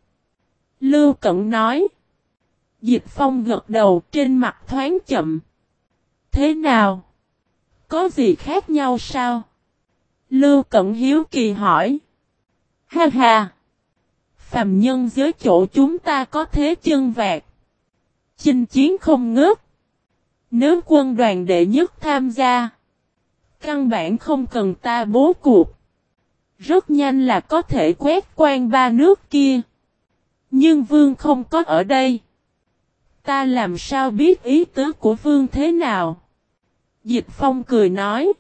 S1: Lưu Cẩn nói. Dịch Phong gật đầu trên mặt thoáng chậm. Thế nào? Có gì khác nhau sao? Lưu Cẩn Hiếu Kỳ hỏi. Ha ha! Phàm nhân dưới chỗ chúng ta có thế chân vạc. Chinh chiến không ngớt. Nếu quân đoàn đệ nhất tham gia. Căn bản không cần ta bố cuộc. Rất nhanh là có thể quét quan ba nước kia. Nhưng vương không có ở đây. Ta làm sao biết ý tứ của vương thế nào? Dịch Phong cười nói.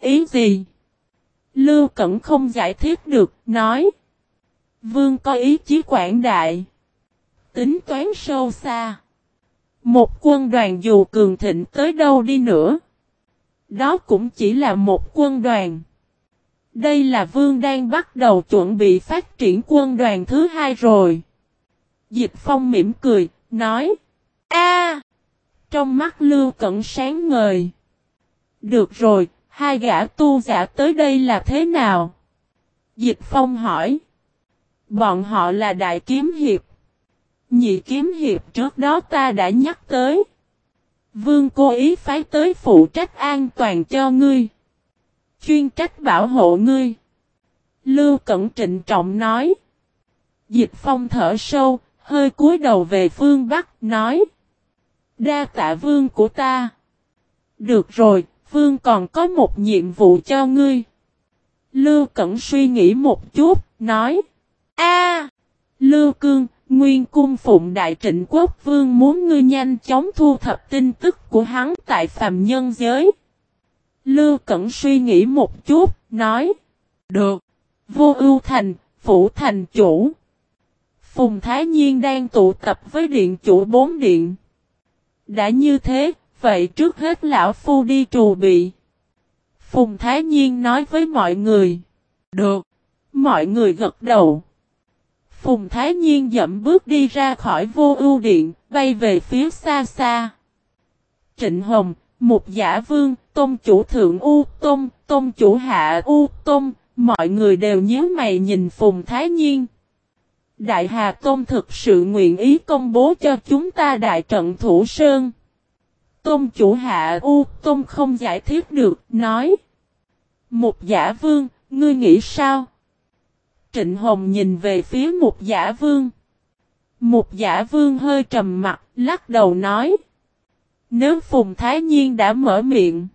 S1: Ý gì? Lưu Cẩn không giải thích được, nói. Vương có ý chí quảng đại. Tính toán sâu xa. Một quân đoàn dù cường thịnh tới đâu đi nữa. Đó cũng chỉ là một quân đoàn. Đây là vương đang bắt đầu chuẩn bị phát triển quân đoàn thứ hai rồi. Dịch Phong mỉm cười, nói. a Trong mắt Lưu Cẩn sáng ngời. Được rồi, hai gã tu giả tới đây là thế nào? Dịch Phong hỏi. Bọn họ là đại kiếm hiệp. Nhị kiếm hiệp trước đó ta đã nhắc tới. Vương cố ý phái tới phụ trách an toàn cho ngươi. Chuyên trách bảo hộ ngươi. Lưu Cẩn trịnh trọng nói. Dịch phong thở sâu, hơi cúi đầu về phương Bắc, nói. Đa tạ vương của ta. Được rồi, vương còn có một nhiệm vụ cho ngươi. Lưu Cẩn suy nghĩ một chút, nói. A, Lưu Cương, Nguyên cung phụng đại trịnh quốc vương muốn ngươi nhanh chóng thu thập tin tức của hắn tại phàm nhân giới. Lưu Cẩn suy nghĩ một chút, nói. Được. Vô ưu thành, phủ thành chủ. Phùng Thái Nhiên đang tụ tập với điện chủ bốn điện. Đã như thế, vậy trước hết lão phu đi trù bị. Phùng Thái Nhiên nói với mọi người. Được. Mọi người gật đầu. Phùng Thái Nhiên dậm bước đi ra khỏi vô ưu điện, bay về phía xa xa. Trịnh Hồng, Mục Giả Vương, Tôn Chủ Thượng U, Tôn, Tôn Chủ Hạ U, Tôn, mọi người đều nhớ mày nhìn Phùng Thái Nhiên. Đại Hà Tôn thực sự nguyện ý công bố cho chúng ta đại trận Thủ Sơn. Tôn Chủ Hạ U, Tôn không giải thích được, nói. Mục Giả Vương, ngươi nghĩ sao? Trịnh Hồng nhìn về phía Mục Giả Vương. Mục Giả Vương hơi trầm mặt, lắc đầu nói. Nếu Phùng Thái Nhiên đã mở miệng.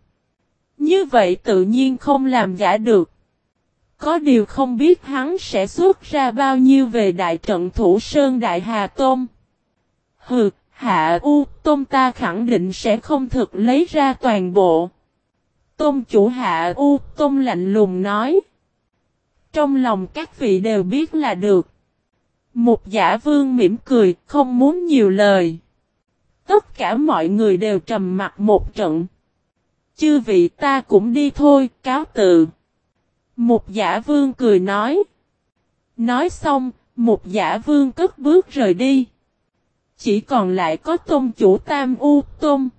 S1: Như vậy tự nhiên không làm giả được. Có điều không biết hắn sẽ xuất ra bao nhiêu về đại trận thủ Sơn Đại Hà Tôn. Hừ, Hạ U Tôn ta khẳng định sẽ không thực lấy ra toàn bộ. Tôn chủ Hạ U Tôn lạnh lùng nói. Trong lòng các vị đều biết là được. Một giả vương mỉm cười, không muốn nhiều lời. Tất cả mọi người đều trầm mặt một trận. Chư vị ta cũng đi thôi, cáo tự. Một giả vương cười nói. Nói xong, một giả vương cất bước rời đi. Chỉ còn lại có tôn chủ tam u tôn.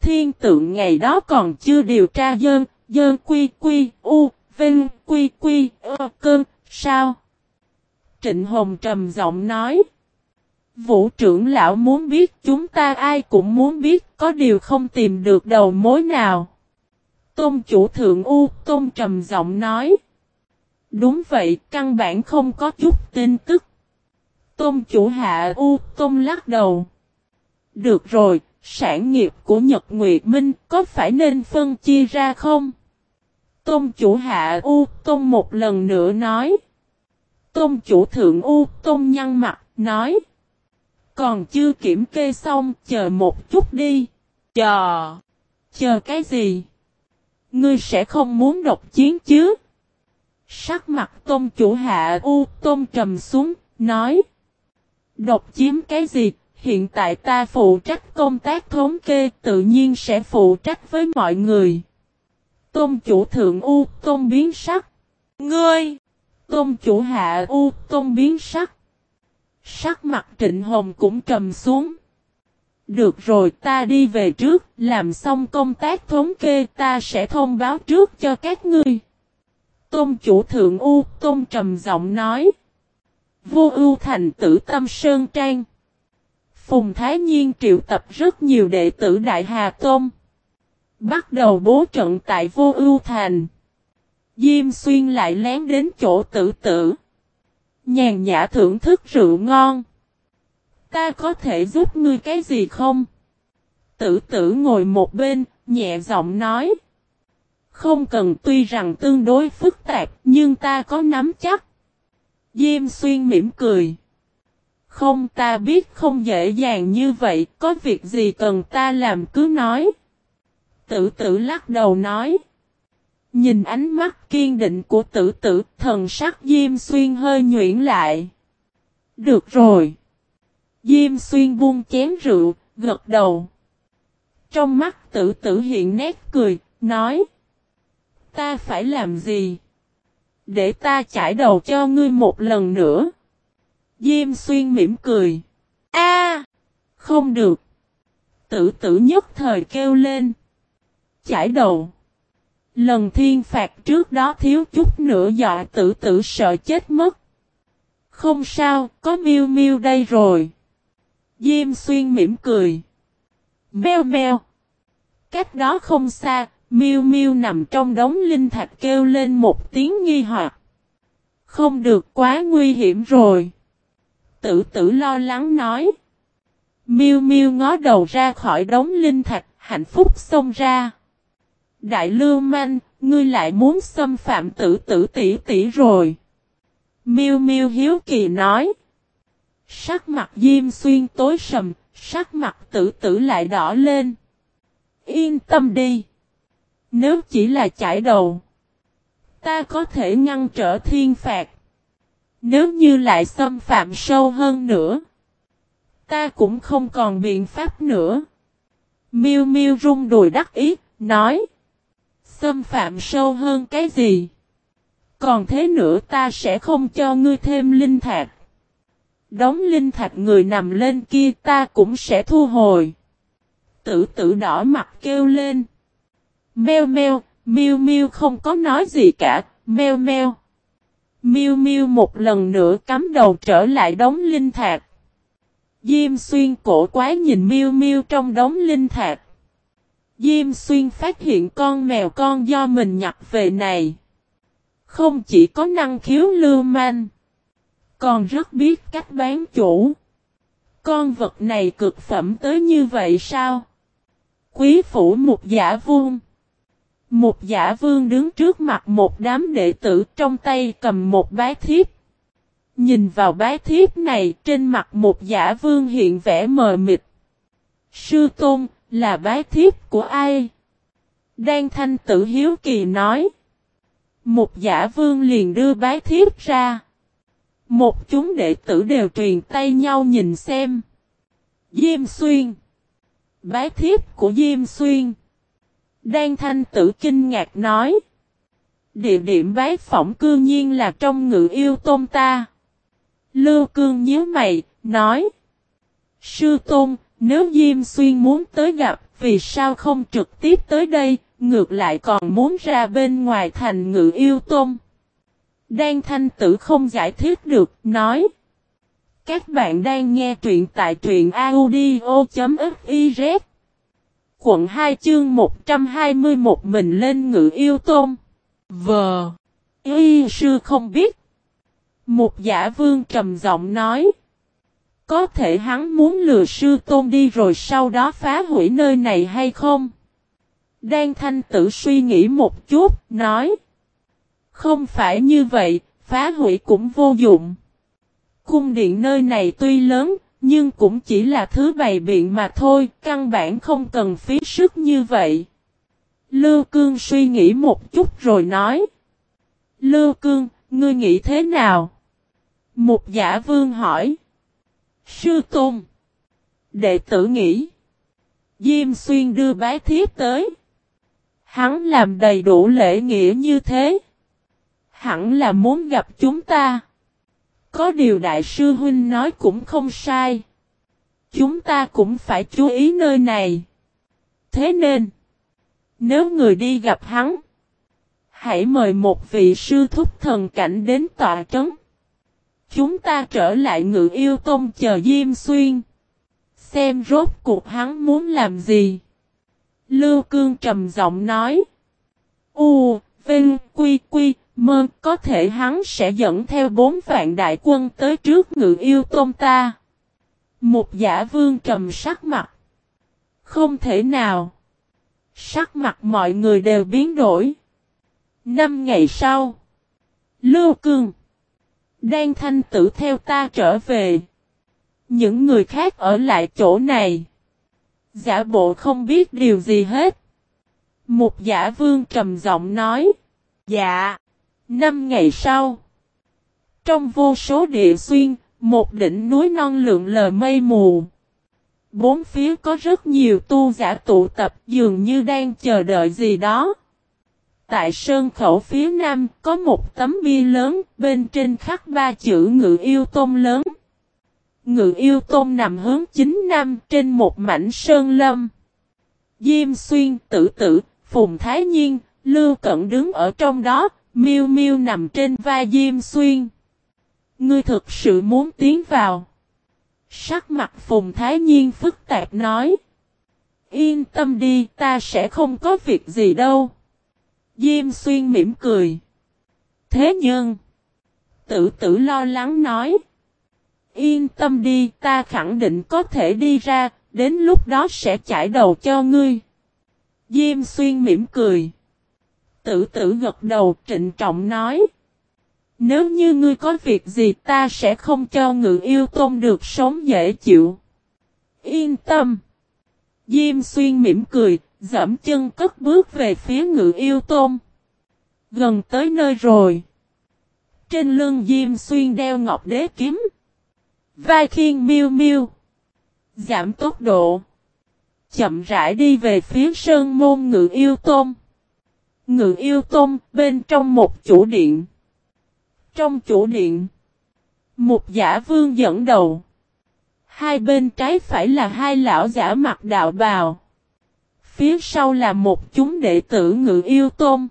S1: Thiên tượng ngày đó còn chưa điều tra dơn, dơn quy quy u, vinh quy quy ơ cơn, sao? Trịnh Hồng trầm giọng nói. Vũ trưởng lão muốn biết chúng ta ai cũng muốn biết có điều không tìm được đầu mối nào. Tôn chủ thượng U Tôn trầm giọng nói. Đúng vậy căn bản không có chút tin tức. Tôn chủ hạ U Tôn lắc đầu. Được rồi, sản nghiệp của Nhật Nguyệt Minh có phải nên phân chia ra không? Tôn chủ hạ U Tôn một lần nữa nói. Tôn chủ thượng U Tôn nhăn mặt, nói. Còn chưa kiểm kê xong, chờ một chút đi. Chờ. Chờ cái gì? Ngươi sẽ không muốn độc chiến chứ? Sắc mặt tôn chủ hạ U tôn trầm xuống, nói. Độc chiếm cái gì? Hiện tại ta phụ trách công tác thống kê tự nhiên sẽ phụ trách với mọi người. Tôn chủ thượng U tôn biến sắc. Ngươi! Tôn chủ hạ U tôn biến sắc. Sắc mặt trịnh hồng cũng trầm xuống. Được rồi ta đi về trước, làm xong công tác thống kê ta sẽ thông báo trước cho các ngươi. Tôn chủ thượng U, Tôn trầm giọng nói. Vô ưu thành tử tâm Sơn Trang. Phùng Thái Nhiên triệu tập rất nhiều đệ tử Đại Hà Tôn. Bắt đầu bố trận tại vô ưu thành. Diêm xuyên lại lén đến chỗ tử tử. Nhàn nhã thưởng thức rượu ngon. Ta có thể giúp ngươi cái gì không? Tử tử ngồi một bên, nhẹ giọng nói. Không cần tuy rằng tương đối phức tạp, nhưng ta có nắm chắc. Diêm xuyên mỉm cười. Không ta biết không dễ dàng như vậy, có việc gì cần ta làm cứ nói. Tử tử lắc đầu nói. Nhìn ánh mắt kiên định của tử tử, thần sắc Diêm Xuyên hơi nhuyễn lại. Được rồi. Diêm Xuyên buông chén rượu, gật đầu. Trong mắt tử tử hiện nét cười, nói. Ta phải làm gì? Để ta chải đầu cho ngươi một lần nữa. Diêm Xuyên mỉm cười. A, Không được! Tử tử nhất thời kêu lên. Chải đầu! Lần thiên phạt trước đó thiếu chút nữa dọa tử tử sợ chết mất. Không sao, có miêu miêu đây rồi. Diêm xuyên mỉm cười. Mèo mèo. Cách đó không xa, miêu miêu nằm trong đống linh thạch kêu lên một tiếng nghi hoặc. Không được quá nguy hiểm rồi. Tử tử lo lắng nói. Miêu miêu ngó đầu ra khỏi đống linh thạch, hạnh phúc xông ra. Đại lưu manh, ngươi lại muốn xâm phạm tử tử tỷ tỷ rồi. Miêu miêu hiếu kỳ nói. Sắc mặt diêm xuyên tối sầm, sắc mặt tử tử lại đỏ lên. Yên tâm đi. Nếu chỉ là chải đầu, ta có thể ngăn trở thiên phạt. Nếu như lại xâm phạm sâu hơn nữa, ta cũng không còn biện pháp nữa. Miêu miêu rung đùi đắc ý, nói. Xâm phạm sâu hơn cái gì? Còn thế nữa ta sẽ không cho ngươi thêm linh thạch. Đóng linh thạch người nằm lên kia ta cũng sẽ thu hồi. Tử tử đỏ mặt kêu lên. Meo meo, miêu miêu không có nói gì cả, meo meo. Miêu miêu một lần nữa cắm đầu trở lại đống linh thạch. Diêm xuyên cổ quái nhìn miêu miêu trong đống linh thạch. Diêm xuyên phát hiện con mèo con do mình nhặt về này. Không chỉ có năng khiếu lưu manh. Còn rất biết cách bán chủ. Con vật này cực phẩm tới như vậy sao? Quý phủ một giả vuông. Một giả vương đứng trước mặt một đám đệ tử trong tay cầm một bái thiếp. Nhìn vào bái thiếp này trên mặt một giả vương hiện vẻ mờ mịt. Sư Tôn, là bái thiếp của ai? Đan thanh tử hiếu kỳ nói. Một giả vương liền đưa bái thiếp ra. Một chúng đệ tử đều truyền tay nhau nhìn xem. Diêm xuyên. Bái thiếp của Diêm xuyên. Đan thanh tử kinh ngạc nói. Địa điểm bái phỏng cương nhiên là trong ngự yêu tôn ta. Lưu cương nhớ mày, nói. Sư tôn, nếu Diêm Xuyên muốn tới gặp, vì sao không trực tiếp tới đây, ngược lại còn muốn ra bên ngoài thành ngự yêu Tôm. Đan thanh tử không giải thích được, nói. Các bạn đang nghe truyện tại truyện audio.fiz Quận 2 chương 121 mình lên ngự yêu Tôm. Vờ. Y sư không biết. Một giả vương trầm giọng nói. Có thể hắn muốn lừa sư tôn đi rồi sau đó phá hủy nơi này hay không? Đan thanh tử suy nghĩ một chút, nói. Không phải như vậy, phá hủy cũng vô dụng. Cung điện nơi này tuy lớn, nhưng cũng chỉ là thứ bày biện mà thôi, căn bản không cần phí sức như vậy. Lưu Cương suy nghĩ một chút rồi nói. Lưu Cương, ngươi nghĩ thế nào? Một giả vương hỏi. Sư Tôn. Đệ tử nghĩ. Diêm Xuyên đưa bái thiếp tới. Hắn làm đầy đủ lễ nghĩa như thế. Hẳn là muốn gặp chúng ta. Có điều đại sư huynh nói cũng không sai. Chúng ta cũng phải chú ý nơi này. Thế nên, nếu người đi gặp hắn, hãy mời một vị sư thúc thần cảnh đến tòa trấn. Chúng ta trở lại ngự yêu tôn chờ Diêm Xuyên. Xem rốt cuộc hắn muốn làm gì. Lưu Cương trầm giọng nói. U, Vinh, Quy, Quy, Mơ, có thể hắn sẽ dẫn theo bốn vạn đại quân tới trước ngự yêu tôn ta. Một giả vương trầm sắc mặt. Không thể nào. Sắc mặt mọi người đều biến đổi. Năm ngày sau. Lưu Cương. Đan thanh tử theo ta trở về. Những người khác ở lại chỗ này. Giả bộ không biết điều gì hết. Một giả vương trầm giọng nói. Dạ. Năm ngày sau. Trong vô số địa xuyên, một đỉnh núi non lượng lờ mây mù. Bốn phía có rất nhiều tu giả tụ tập dường như đang chờ đợi gì đó. Tại sơn khẩu phía nam có một tấm bia lớn bên trên khắc ba chữ ngự yêu tôm lớn. Ngự yêu tôm nằm hướng chính nam trên một mảnh sơn lâm. Diêm xuyên tử tử, phùng thái nhiên, lưu cận đứng ở trong đó, miêu miêu nằm trên vai Diêm xuyên. Ngươi thực sự muốn tiến vào. Sắc mặt phùng thái nhiên phức tạp nói. Yên tâm đi, ta sẽ không có việc gì đâu. Diêm xuyên mỉm cười. Thế nhưng, tử tử lo lắng nói. Yên tâm đi, ta khẳng định có thể đi ra, đến lúc đó sẽ chải đầu cho ngươi. Diêm xuyên mỉm cười. Tử tử gật đầu trịnh trọng nói. Nếu như ngươi có việc gì ta sẽ không cho ngự yêu tôn được sống dễ chịu. Yên tâm. Diêm xuyên mỉm cười, dẫm chân cất bước về phía ngự yêu tôm Gần tới nơi rồi. Trên lưng Diêm xuyên đeo ngọc đế kiếm. Vai khiên miêu miêu. Giảm tốc độ. Chậm rãi đi về phía sơn môn ngự yêu tôm Ngự yêu tôm bên trong một chủ điện. Trong chủ điện. Một giả vương dẫn đầu. Hai bên trái phải là hai lão giả mặc đạo bào. Phía sau là một chúng đệ tử ngự yêu tôn.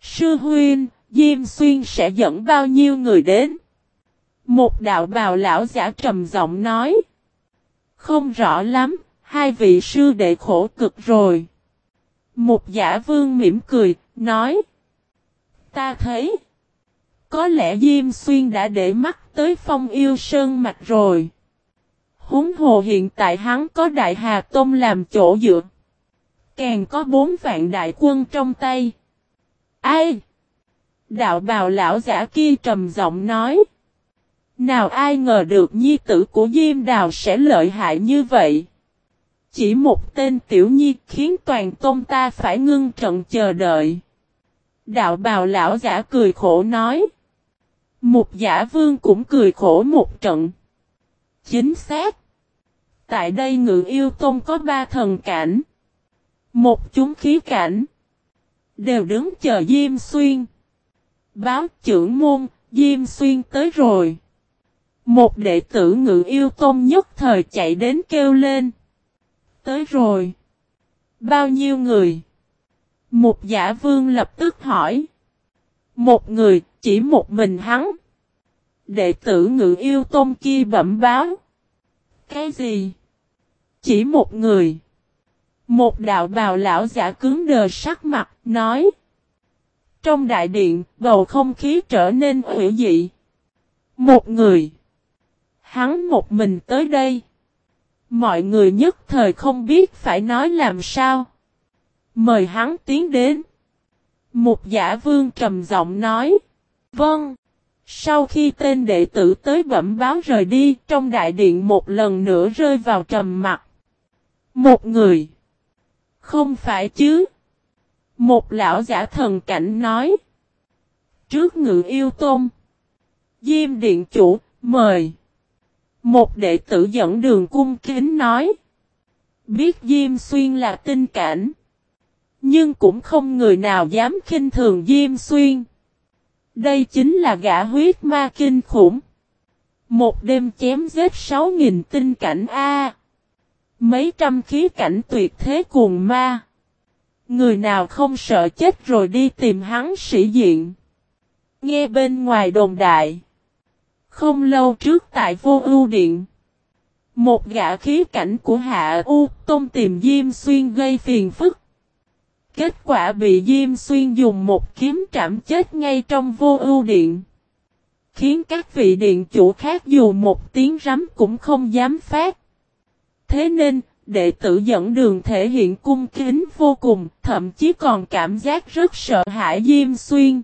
S1: Sư huyên, Diêm Xuyên sẽ dẫn bao nhiêu người đến? Một đạo bào lão giả trầm giọng nói. Không rõ lắm, hai vị sư đệ khổ cực rồi. Một giả vương mỉm cười, nói. Ta thấy. Có lẽ Diêm Xuyên đã để mắt tới phong yêu sơn mạch rồi. Húng hồ hiện tại hắn có Đại Hà tôm làm chỗ dựa. Càng có bốn vạn đại quân trong tay. Ai? Đạo bào lão giả kia trầm giọng nói. Nào ai ngờ được nhi tử của Diêm Đào sẽ lợi hại như vậy. chỉ một tên tiểu nhi khiến toàn tôn ta phải ngưng trận chờ đợi. Đạo bào lão giả cười khổ nói. Một giả vương cũng cười khổ một trận. Chính xác. Tại đây ngự yêu tôn có ba thần cảnh. Một chúng khí cảnh. Đều đứng chờ Diêm Xuyên. Báo trưởng môn, Diêm Xuyên tới rồi. Một đệ tử ngự yêu tôn nhất thời chạy đến kêu lên. Tới rồi. Bao nhiêu người? Một giả vương lập tức hỏi. Một người, chỉ một mình hắn. Đệ tử ngự yêu tôn kia bẩm báo. Cái gì? Chỉ một người. Một đạo bào lão giả cứng đờ sắc mặt, nói. Trong đại điện, bầu không khí trở nên hữu dị. Một người. Hắn một mình tới đây. Mọi người nhất thời không biết phải nói làm sao. Mời hắn tiến đến. Một giả vương trầm giọng nói. Vâng. Sau khi tên đệ tử tới bẩm báo rời đi, trong đại điện một lần nữa rơi vào trầm mặt. Một người. Không phải chứ. Một lão giả thần cảnh nói. Trước ngự yêu tôn. Diêm điện chủ, mời. Một đệ tử dẫn đường cung kính nói. Biết Diêm Xuyên là tinh cảnh. Nhưng cũng không người nào dám khinh thường Diêm Xuyên. Đây chính là gã huyết ma kinh khủng. Một đêm chém giết 6.000 tinh cảnh A. Mấy trăm khí cảnh tuyệt thế cuồng ma. Người nào không sợ chết rồi đi tìm hắn sĩ diện. Nghe bên ngoài đồn đại. Không lâu trước tại vô ưu điện. Một gã khí cảnh của hạ U Tôn tìm Diêm Xuyên gây phiền phức. Kết quả bị Diêm Xuyên dùng một kiếm trảm chết ngay trong vô ưu điện. Khiến các vị điện chủ khác dù một tiếng rắm cũng không dám phát. Thế nên, đệ tử dẫn đường thể hiện cung kính vô cùng, thậm chí còn cảm giác rất sợ hãi Diêm Xuyên.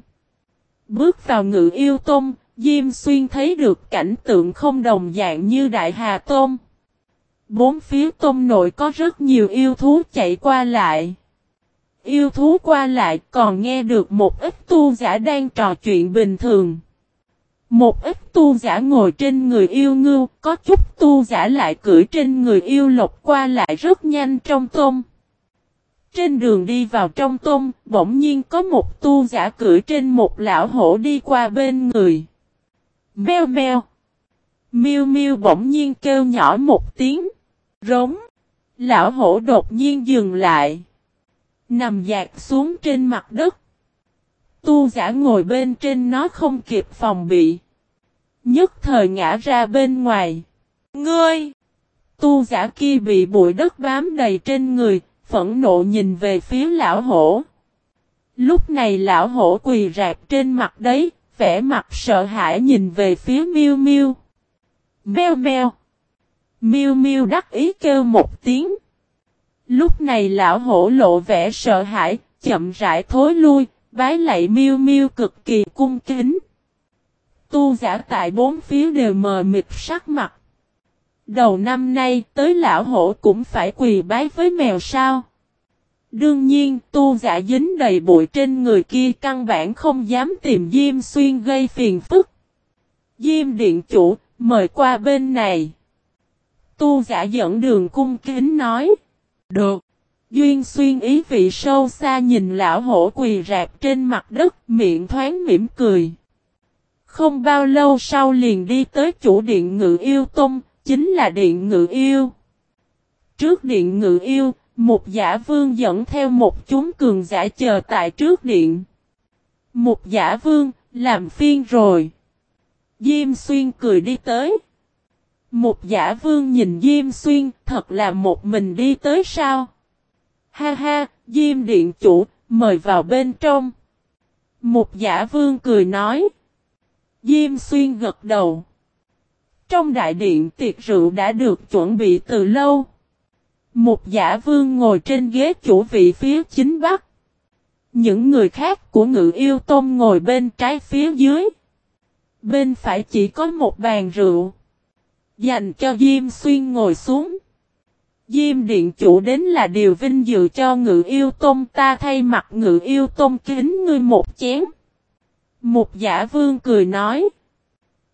S1: Bước vào ngự yêu tôm Diêm Xuyên thấy được cảnh tượng không đồng dạng như Đại Hà tôm Bốn phía tôm nội có rất nhiều yêu thú chạy qua lại. Yêu thú qua lại còn nghe được một ít tu giả đang trò chuyện bình thường. Một ít tu giả ngồi trên người yêu ngưu, có chút tu giả lại cưỡi trên người yêu lộc qua lại rất nhanh trong tôm. Trên đường đi vào trong tôm, bỗng nhiên có một tu giả cưỡi trên một lão hổ đi qua bên người. Mèo mèo. Miêu miêu bỗng nhiên kêu nhỏ một tiếng. Rống. Lão hổ đột nhiên dừng lại. Nằm dạt xuống trên mặt đất. Tu giả ngồi bên trên nó không kịp phòng bị. Nhất thời ngã ra bên ngoài. Ngươi! Tu giả kia bị bụi đất bám đầy trên người, phẫn nộ nhìn về phía lão hổ. Lúc này lão hổ quỳ rạp trên mặt đấy, vẻ mặt sợ hãi nhìn về phía miêu miêu. Mèo mèo! Miêu miêu đắc ý kêu một tiếng. Lúc này lão hổ lộ vẻ sợ hãi, chậm rãi thối lui, bái lạy miêu miêu cực kỳ cung kính. Tu giả tại bốn phía đều mờ mịt sắc mặt. Đầu năm nay tới lão hổ cũng phải quỳ bái với mèo sao. Đương nhiên tu giả dính đầy bụi trên người kia căn bản không dám tìm Diêm Xuyên gây phiền phức. Diêm điện chủ, mời qua bên này. Tu giả dẫn đường cung kính nói. Được. Duyên xuyên ý vị sâu xa nhìn lão hổ quỳ rạp trên mặt đất miệng thoáng mỉm cười. Không bao lâu sau liền đi tới chủ điện ngự yêu tông, chính là điện ngự yêu. Trước điện ngự yêu, một giả vương dẫn theo một chúng cường giả chờ tại trước điện. Một giả vương, làm phiên rồi. Diêm xuyên cười đi tới. Một giả vương nhìn Diêm xuyên, thật là một mình đi tới sao? Ha ha, Diêm điện chủ, mời vào bên trong. Một giả vương cười nói. Diêm xuyên gật đầu. Trong đại điện tiệc rượu đã được chuẩn bị từ lâu. Một giả vương ngồi trên ghế chủ vị phía chính bắc. Những người khác của ngự yêu tôm ngồi bên trái phía dưới. Bên phải chỉ có một bàn rượu. Dành cho Diêm Xuyên ngồi xuống. Diêm điện chủ đến là điều vinh dự cho ngự yêu tôn ta thay mặt ngự yêu tôn kính ngươi một chén. Một giả vương cười nói.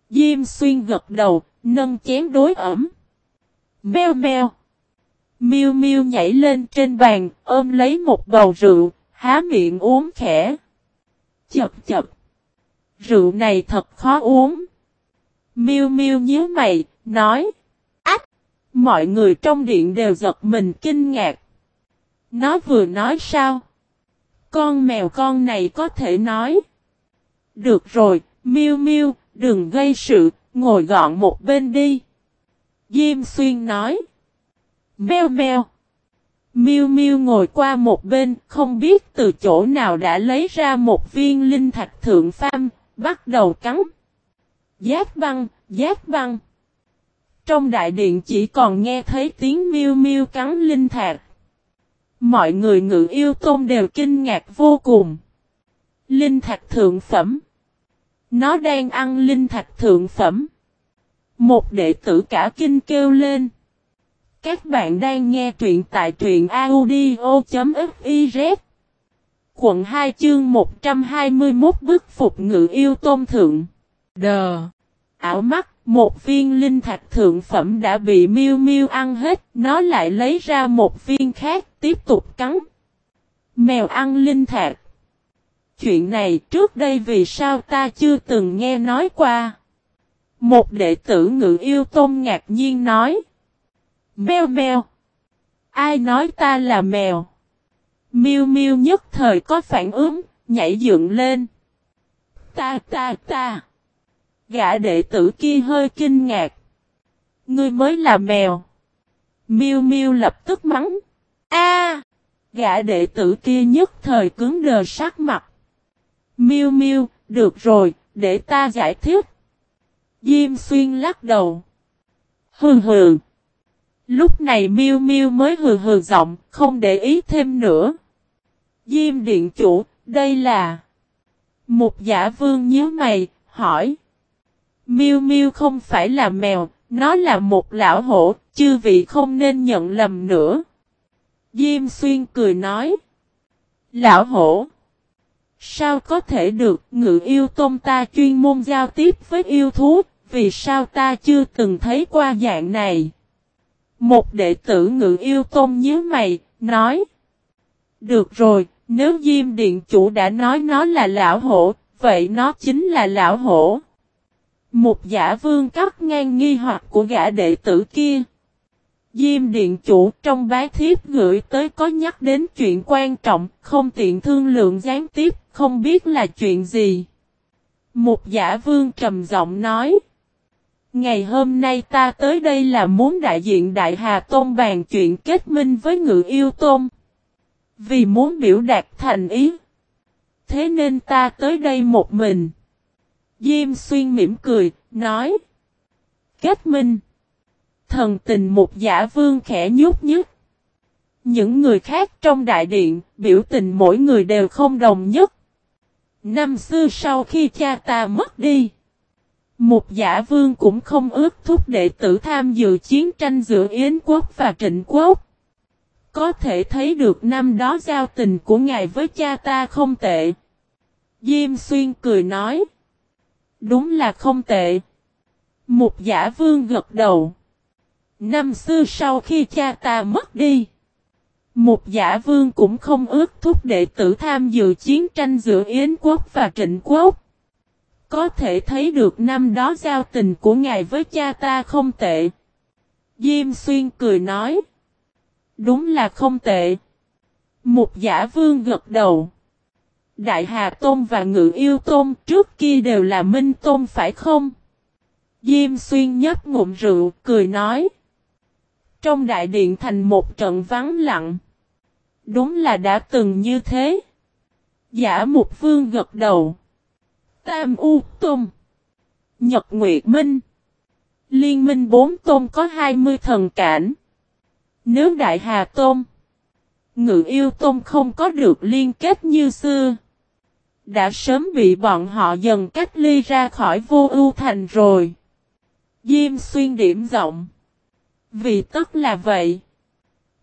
S1: Diêm xuyên gật đầu, nâng chén đối ẩm. Mèo mèo. miu miu nhảy lên trên bàn, ôm lấy một bầu rượu, há miệng uống khẽ. Chập chập. Rượu này thật khó uống. Miu miu nhớ mày, nói. Mọi người trong điện đều giật mình kinh ngạc. Nó vừa nói sao? Con mèo con này có thể nói. Được rồi, miêu miêu, đừng gây sự, ngồi gọn một bên đi. Diêm xuyên nói. Mèo mèo. Miu Miu ngồi qua một bên, không biết từ chỗ nào đã lấy ra một viên linh thạch thượng pham, bắt đầu cắn. Giác băng, giác băng. Trong đại điện chỉ còn nghe thấy tiếng Miu Miu cắn linh thạch. Mọi người ngự yêu tôn đều kinh ngạc vô cùng. Linh thạch thượng phẩm. Nó đang ăn linh thạch thượng phẩm. Một đệ tử cả kinh kêu lên. Các bạn đang nghe truyện tại truyện audio.fiz Quận 2 chương 121 bức phục ngự yêu tôn thượng. Đờ. Ảo mắt, một viên linh thạch thượng phẩm đã bị miêu miêu ăn hết, nó lại lấy ra một viên khác, tiếp tục cắn. Mèo ăn linh thạch. Chuyện này trước đây vì sao ta chưa từng nghe nói qua. Một đệ tử ngự yêu tôm ngạc nhiên nói. Mèo mèo. Ai nói ta là mèo? Miu Miu nhất thời có phản ứng, nhảy dựng lên. Ta ta ta. Gã đệ tử kia hơi kinh ngạc. Ngươi mới là mèo. Miu Miu lập tức mắng. A! gã đệ tử kia nhất thời cứng đờ sắc mặt. Miu Miu, được rồi, để ta giải thích. Diêm xuyên lắc đầu. Hừ hừ. Lúc này miêu miêu mới hừ hừ giọng, không để ý thêm nữa. Diêm điện chủ, đây là... Một giả vương nhớ mày, hỏi. Miu miu không phải là mèo, nó là một lão hổ, chư vị không nên nhận lầm nữa. Diêm xuyên cười nói. Lão hổ. Sao có thể được ngự yêu tôm ta chuyên môn giao tiếp với yêu thú, vì sao ta chưa từng thấy qua dạng này? Một đệ tử ngự yêu tôm nhớ mày, nói. Được rồi, nếu Diêm Điện Chủ đã nói nó là lão hổ, vậy nó chính là lão hổ. Một giả vương cắt ngang nghi hoặc của gã đệ tử kia. Diêm Điện Chủ trong bái thiếp gửi tới có nhắc đến chuyện quan trọng, không tiện thương lượng gián tiếp, không biết là chuyện gì. Một giả vương trầm giọng nói. Ngày hôm nay ta tới đây là muốn đại diện Đại Hà Tôn bàn chuyện kết minh với ngự yêu tôn. Vì muốn biểu đạt thành ý. Thế nên ta tới đây một mình. Diêm xuyên mỉm cười, nói. Kết minh. Thần tình một giả vương khẽ nhút nhất. Những người khác trong đại điện, biểu tình mỗi người đều không đồng nhất. Năm xưa sau khi cha ta mất đi. Một giả vương cũng không ước thúc đệ tử tham dự chiến tranh giữa Yến quốc và Trịnh quốc. Có thể thấy được năm đó giao tình của ngài với cha ta không tệ. Diêm xuyên cười nói. Đúng là không tệ. Mục giả vương gật đầu. Năm xưa sau khi cha ta mất đi. mục giả vương cũng không ước thúc đệ tử tham dự chiến tranh giữa Yến quốc và Trịnh quốc. Có thể thấy được năm đó giao tình của ngài với cha ta không tệ. Diêm xuyên cười nói. Đúng là không tệ. Mục giả vương gật đầu. Đại Hà Tôn và Ngự Yêu Tôn trước kia đều là Minh Tôn phải không? Diêm xuyên nhấp ngụm rượu, cười nói. Trong đại điện thành một trận vắng lặng. Đúng là đã từng như thế. Giả một vương gật đầu. Tam U Tôn Nhật Nguyệt Minh Liên minh bốn tôn có 20 thần cảnh. Nếu Đại Hà Tôn Ngự yêu tôn không có được liên kết như xưa. Đã sớm bị bọn họ dần cách ly ra khỏi vô ưu thành rồi. Diêm xuyên điểm rộng. Vì tất là vậy.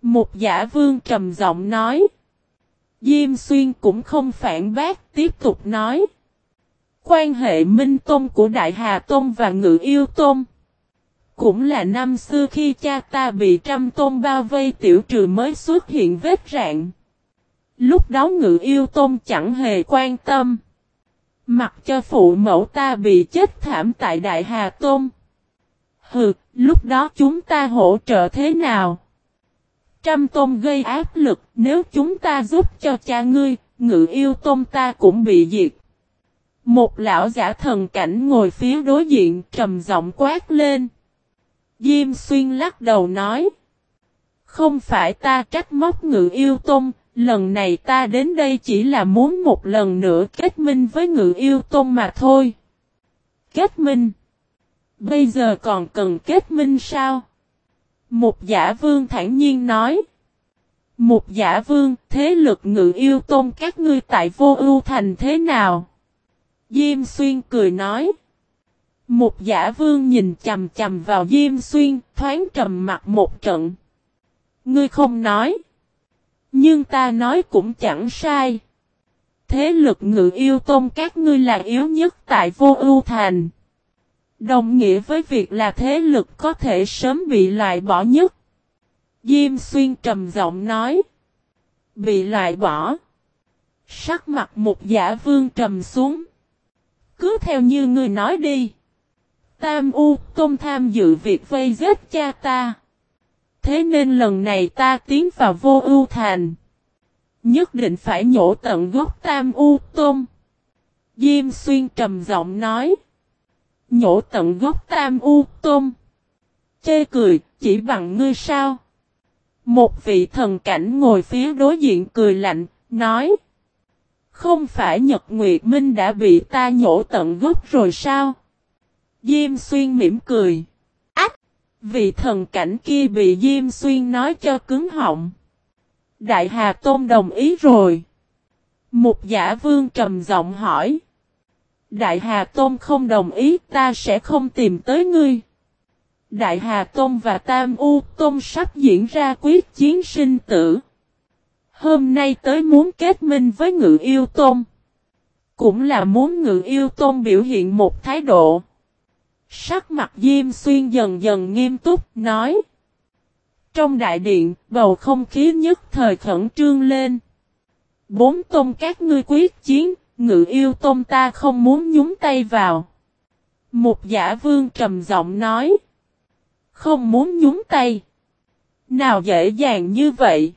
S1: Một giả vương trầm giọng nói. Diêm xuyên cũng không phản bác, tiếp tục nói. Quan hệ minh tôn của Đại Hà Tôn và Ngự Yêu Tôn. Cũng là năm xưa khi cha ta bị trăm tôn bao vây tiểu trừ mới xuất hiện vết rạn. Lúc đó Ngự Yêu Tôn chẳng hề quan tâm. Mặc cho phụ mẫu ta bị chết thảm tại Đại Hà Tôn. Hừ, lúc đó chúng ta hỗ trợ thế nào? Trăm tôn gây áp lực, nếu chúng ta giúp cho cha ngươi, ngự yêu tôn ta cũng bị diệt. Một lão giả thần cảnh ngồi phía đối diện trầm giọng quát lên. Diêm xuyên lắc đầu nói. Không phải ta trách móc ngự yêu tôn, lần này ta đến đây chỉ là muốn một lần nữa kết minh với ngự yêu tôn mà thôi. Kết minh? Bây giờ còn cần kết minh sao? Một giả vương thản nhiên nói. Một giả vương, thế lực ngự yêu tôn các ngươi tại vô ưu thành thế nào? Diêm xuyên cười nói. Một giả vương nhìn chầm chầm vào Diêm xuyên, thoáng trầm mặt một trận. Ngươi không nói. Nhưng ta nói cũng chẳng sai. Thế lực ngự yêu tôn các ngươi là yếu nhất tại vô ưu thành. Đồng nghĩa với việc là thế lực có thể sớm bị loại bỏ nhất. Diêm xuyên trầm giọng nói. Bị loại bỏ. Sắc mặt một giả vương trầm xuống. Cứ theo như ngươi nói đi. Tam U, Tôn tham dự việc vây giết cha ta. Thế nên lần này ta tiến vào vô ưu thành. Nhất định phải nhổ tận gốc Tam U tôm Diêm xuyên trầm giọng nói. Nhổ tận gốc Tam U tôm Chê cười, chỉ bằng ngươi sao? Một vị thần cảnh ngồi phía đối diện cười lạnh, nói. Không phải Nhật Nguyệt Minh đã bị ta nhổ tận gốc rồi sao? Diêm xuyên mỉm cười. Vị thần cảnh kia bị Diêm xuyên nói cho cứng họng. Đại Hà Tôn đồng ý rồi. Một giả vương trầm giọng hỏi. Đại Hà Tôn không đồng ý, ta sẽ không tìm tới ngươi. Đại Hà Tôn và Tam U Tôn sắp diễn ra quyết chiến sinh tử. Hôm nay tới muốn kết minh với Ngự Yêu Tôn. Cũng là muốn Ngự Yêu Tôn biểu hiện một thái độ. Sắc mặt Diêm Xuyên dần dần nghiêm túc nói. Trong đại điện, bầu không khí nhất thời khẩn trương lên. Bốn tôn các ngươi quyết chiến, ngự yêu tôn ta không muốn nhúng tay vào. Một giả vương trầm giọng nói. Không muốn nhúng tay. Nào dễ dàng như vậy.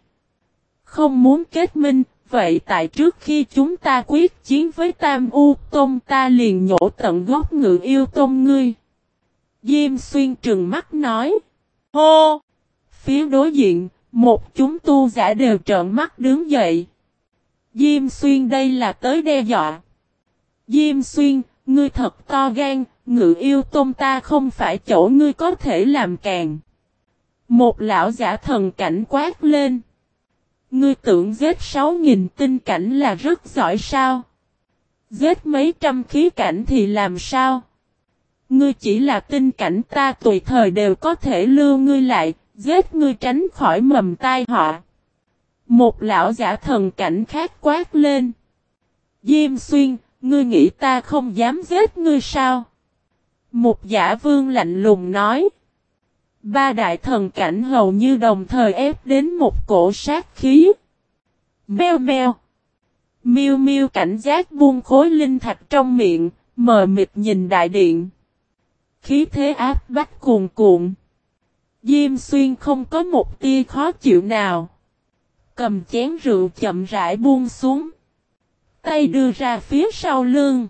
S1: Không muốn kết minh, vậy tại trước khi chúng ta quyết chiến với Tam U Tôn ta liền nhổ tận gốc ngự yêu tôn ngươi. Diêm xuyên trừng mắt nói. Hô! Phía đối diện, một chúng tu giả đều trợn mắt đứng dậy. Diêm xuyên đây là tới đe dọa. Diêm xuyên, ngươi thật to gan, ngự yêu tôn ta không phải chỗ ngươi có thể làm càng. Một lão giả thần cảnh quát lên. Ngươi tưởng giết sáu nghìn tinh cảnh là rất giỏi sao? Giết mấy trăm khí cảnh thì làm sao? Ngươi chỉ là tinh cảnh ta tùy thời đều có thể lưu ngươi lại, giết ngươi tránh khỏi mầm tai họa. Một lão giả thần cảnh khác quát lên. Diêm xuyên, ngươi nghĩ ta không dám giết ngươi sao? Một giả vương lạnh lùng nói. Ba đại thần cảnh hầu như đồng thời ép đến một cổ sát khí. Mèo mèo. Miêu miêu cảnh giác buông khối linh thạch trong miệng, mờ mịt nhìn đại điện. Khí thế áp bách cuồn cuộn. Diêm xuyên không có một tia khó chịu nào. Cầm chén rượu chậm rãi buông xuống. Tay đưa ra phía sau lưng.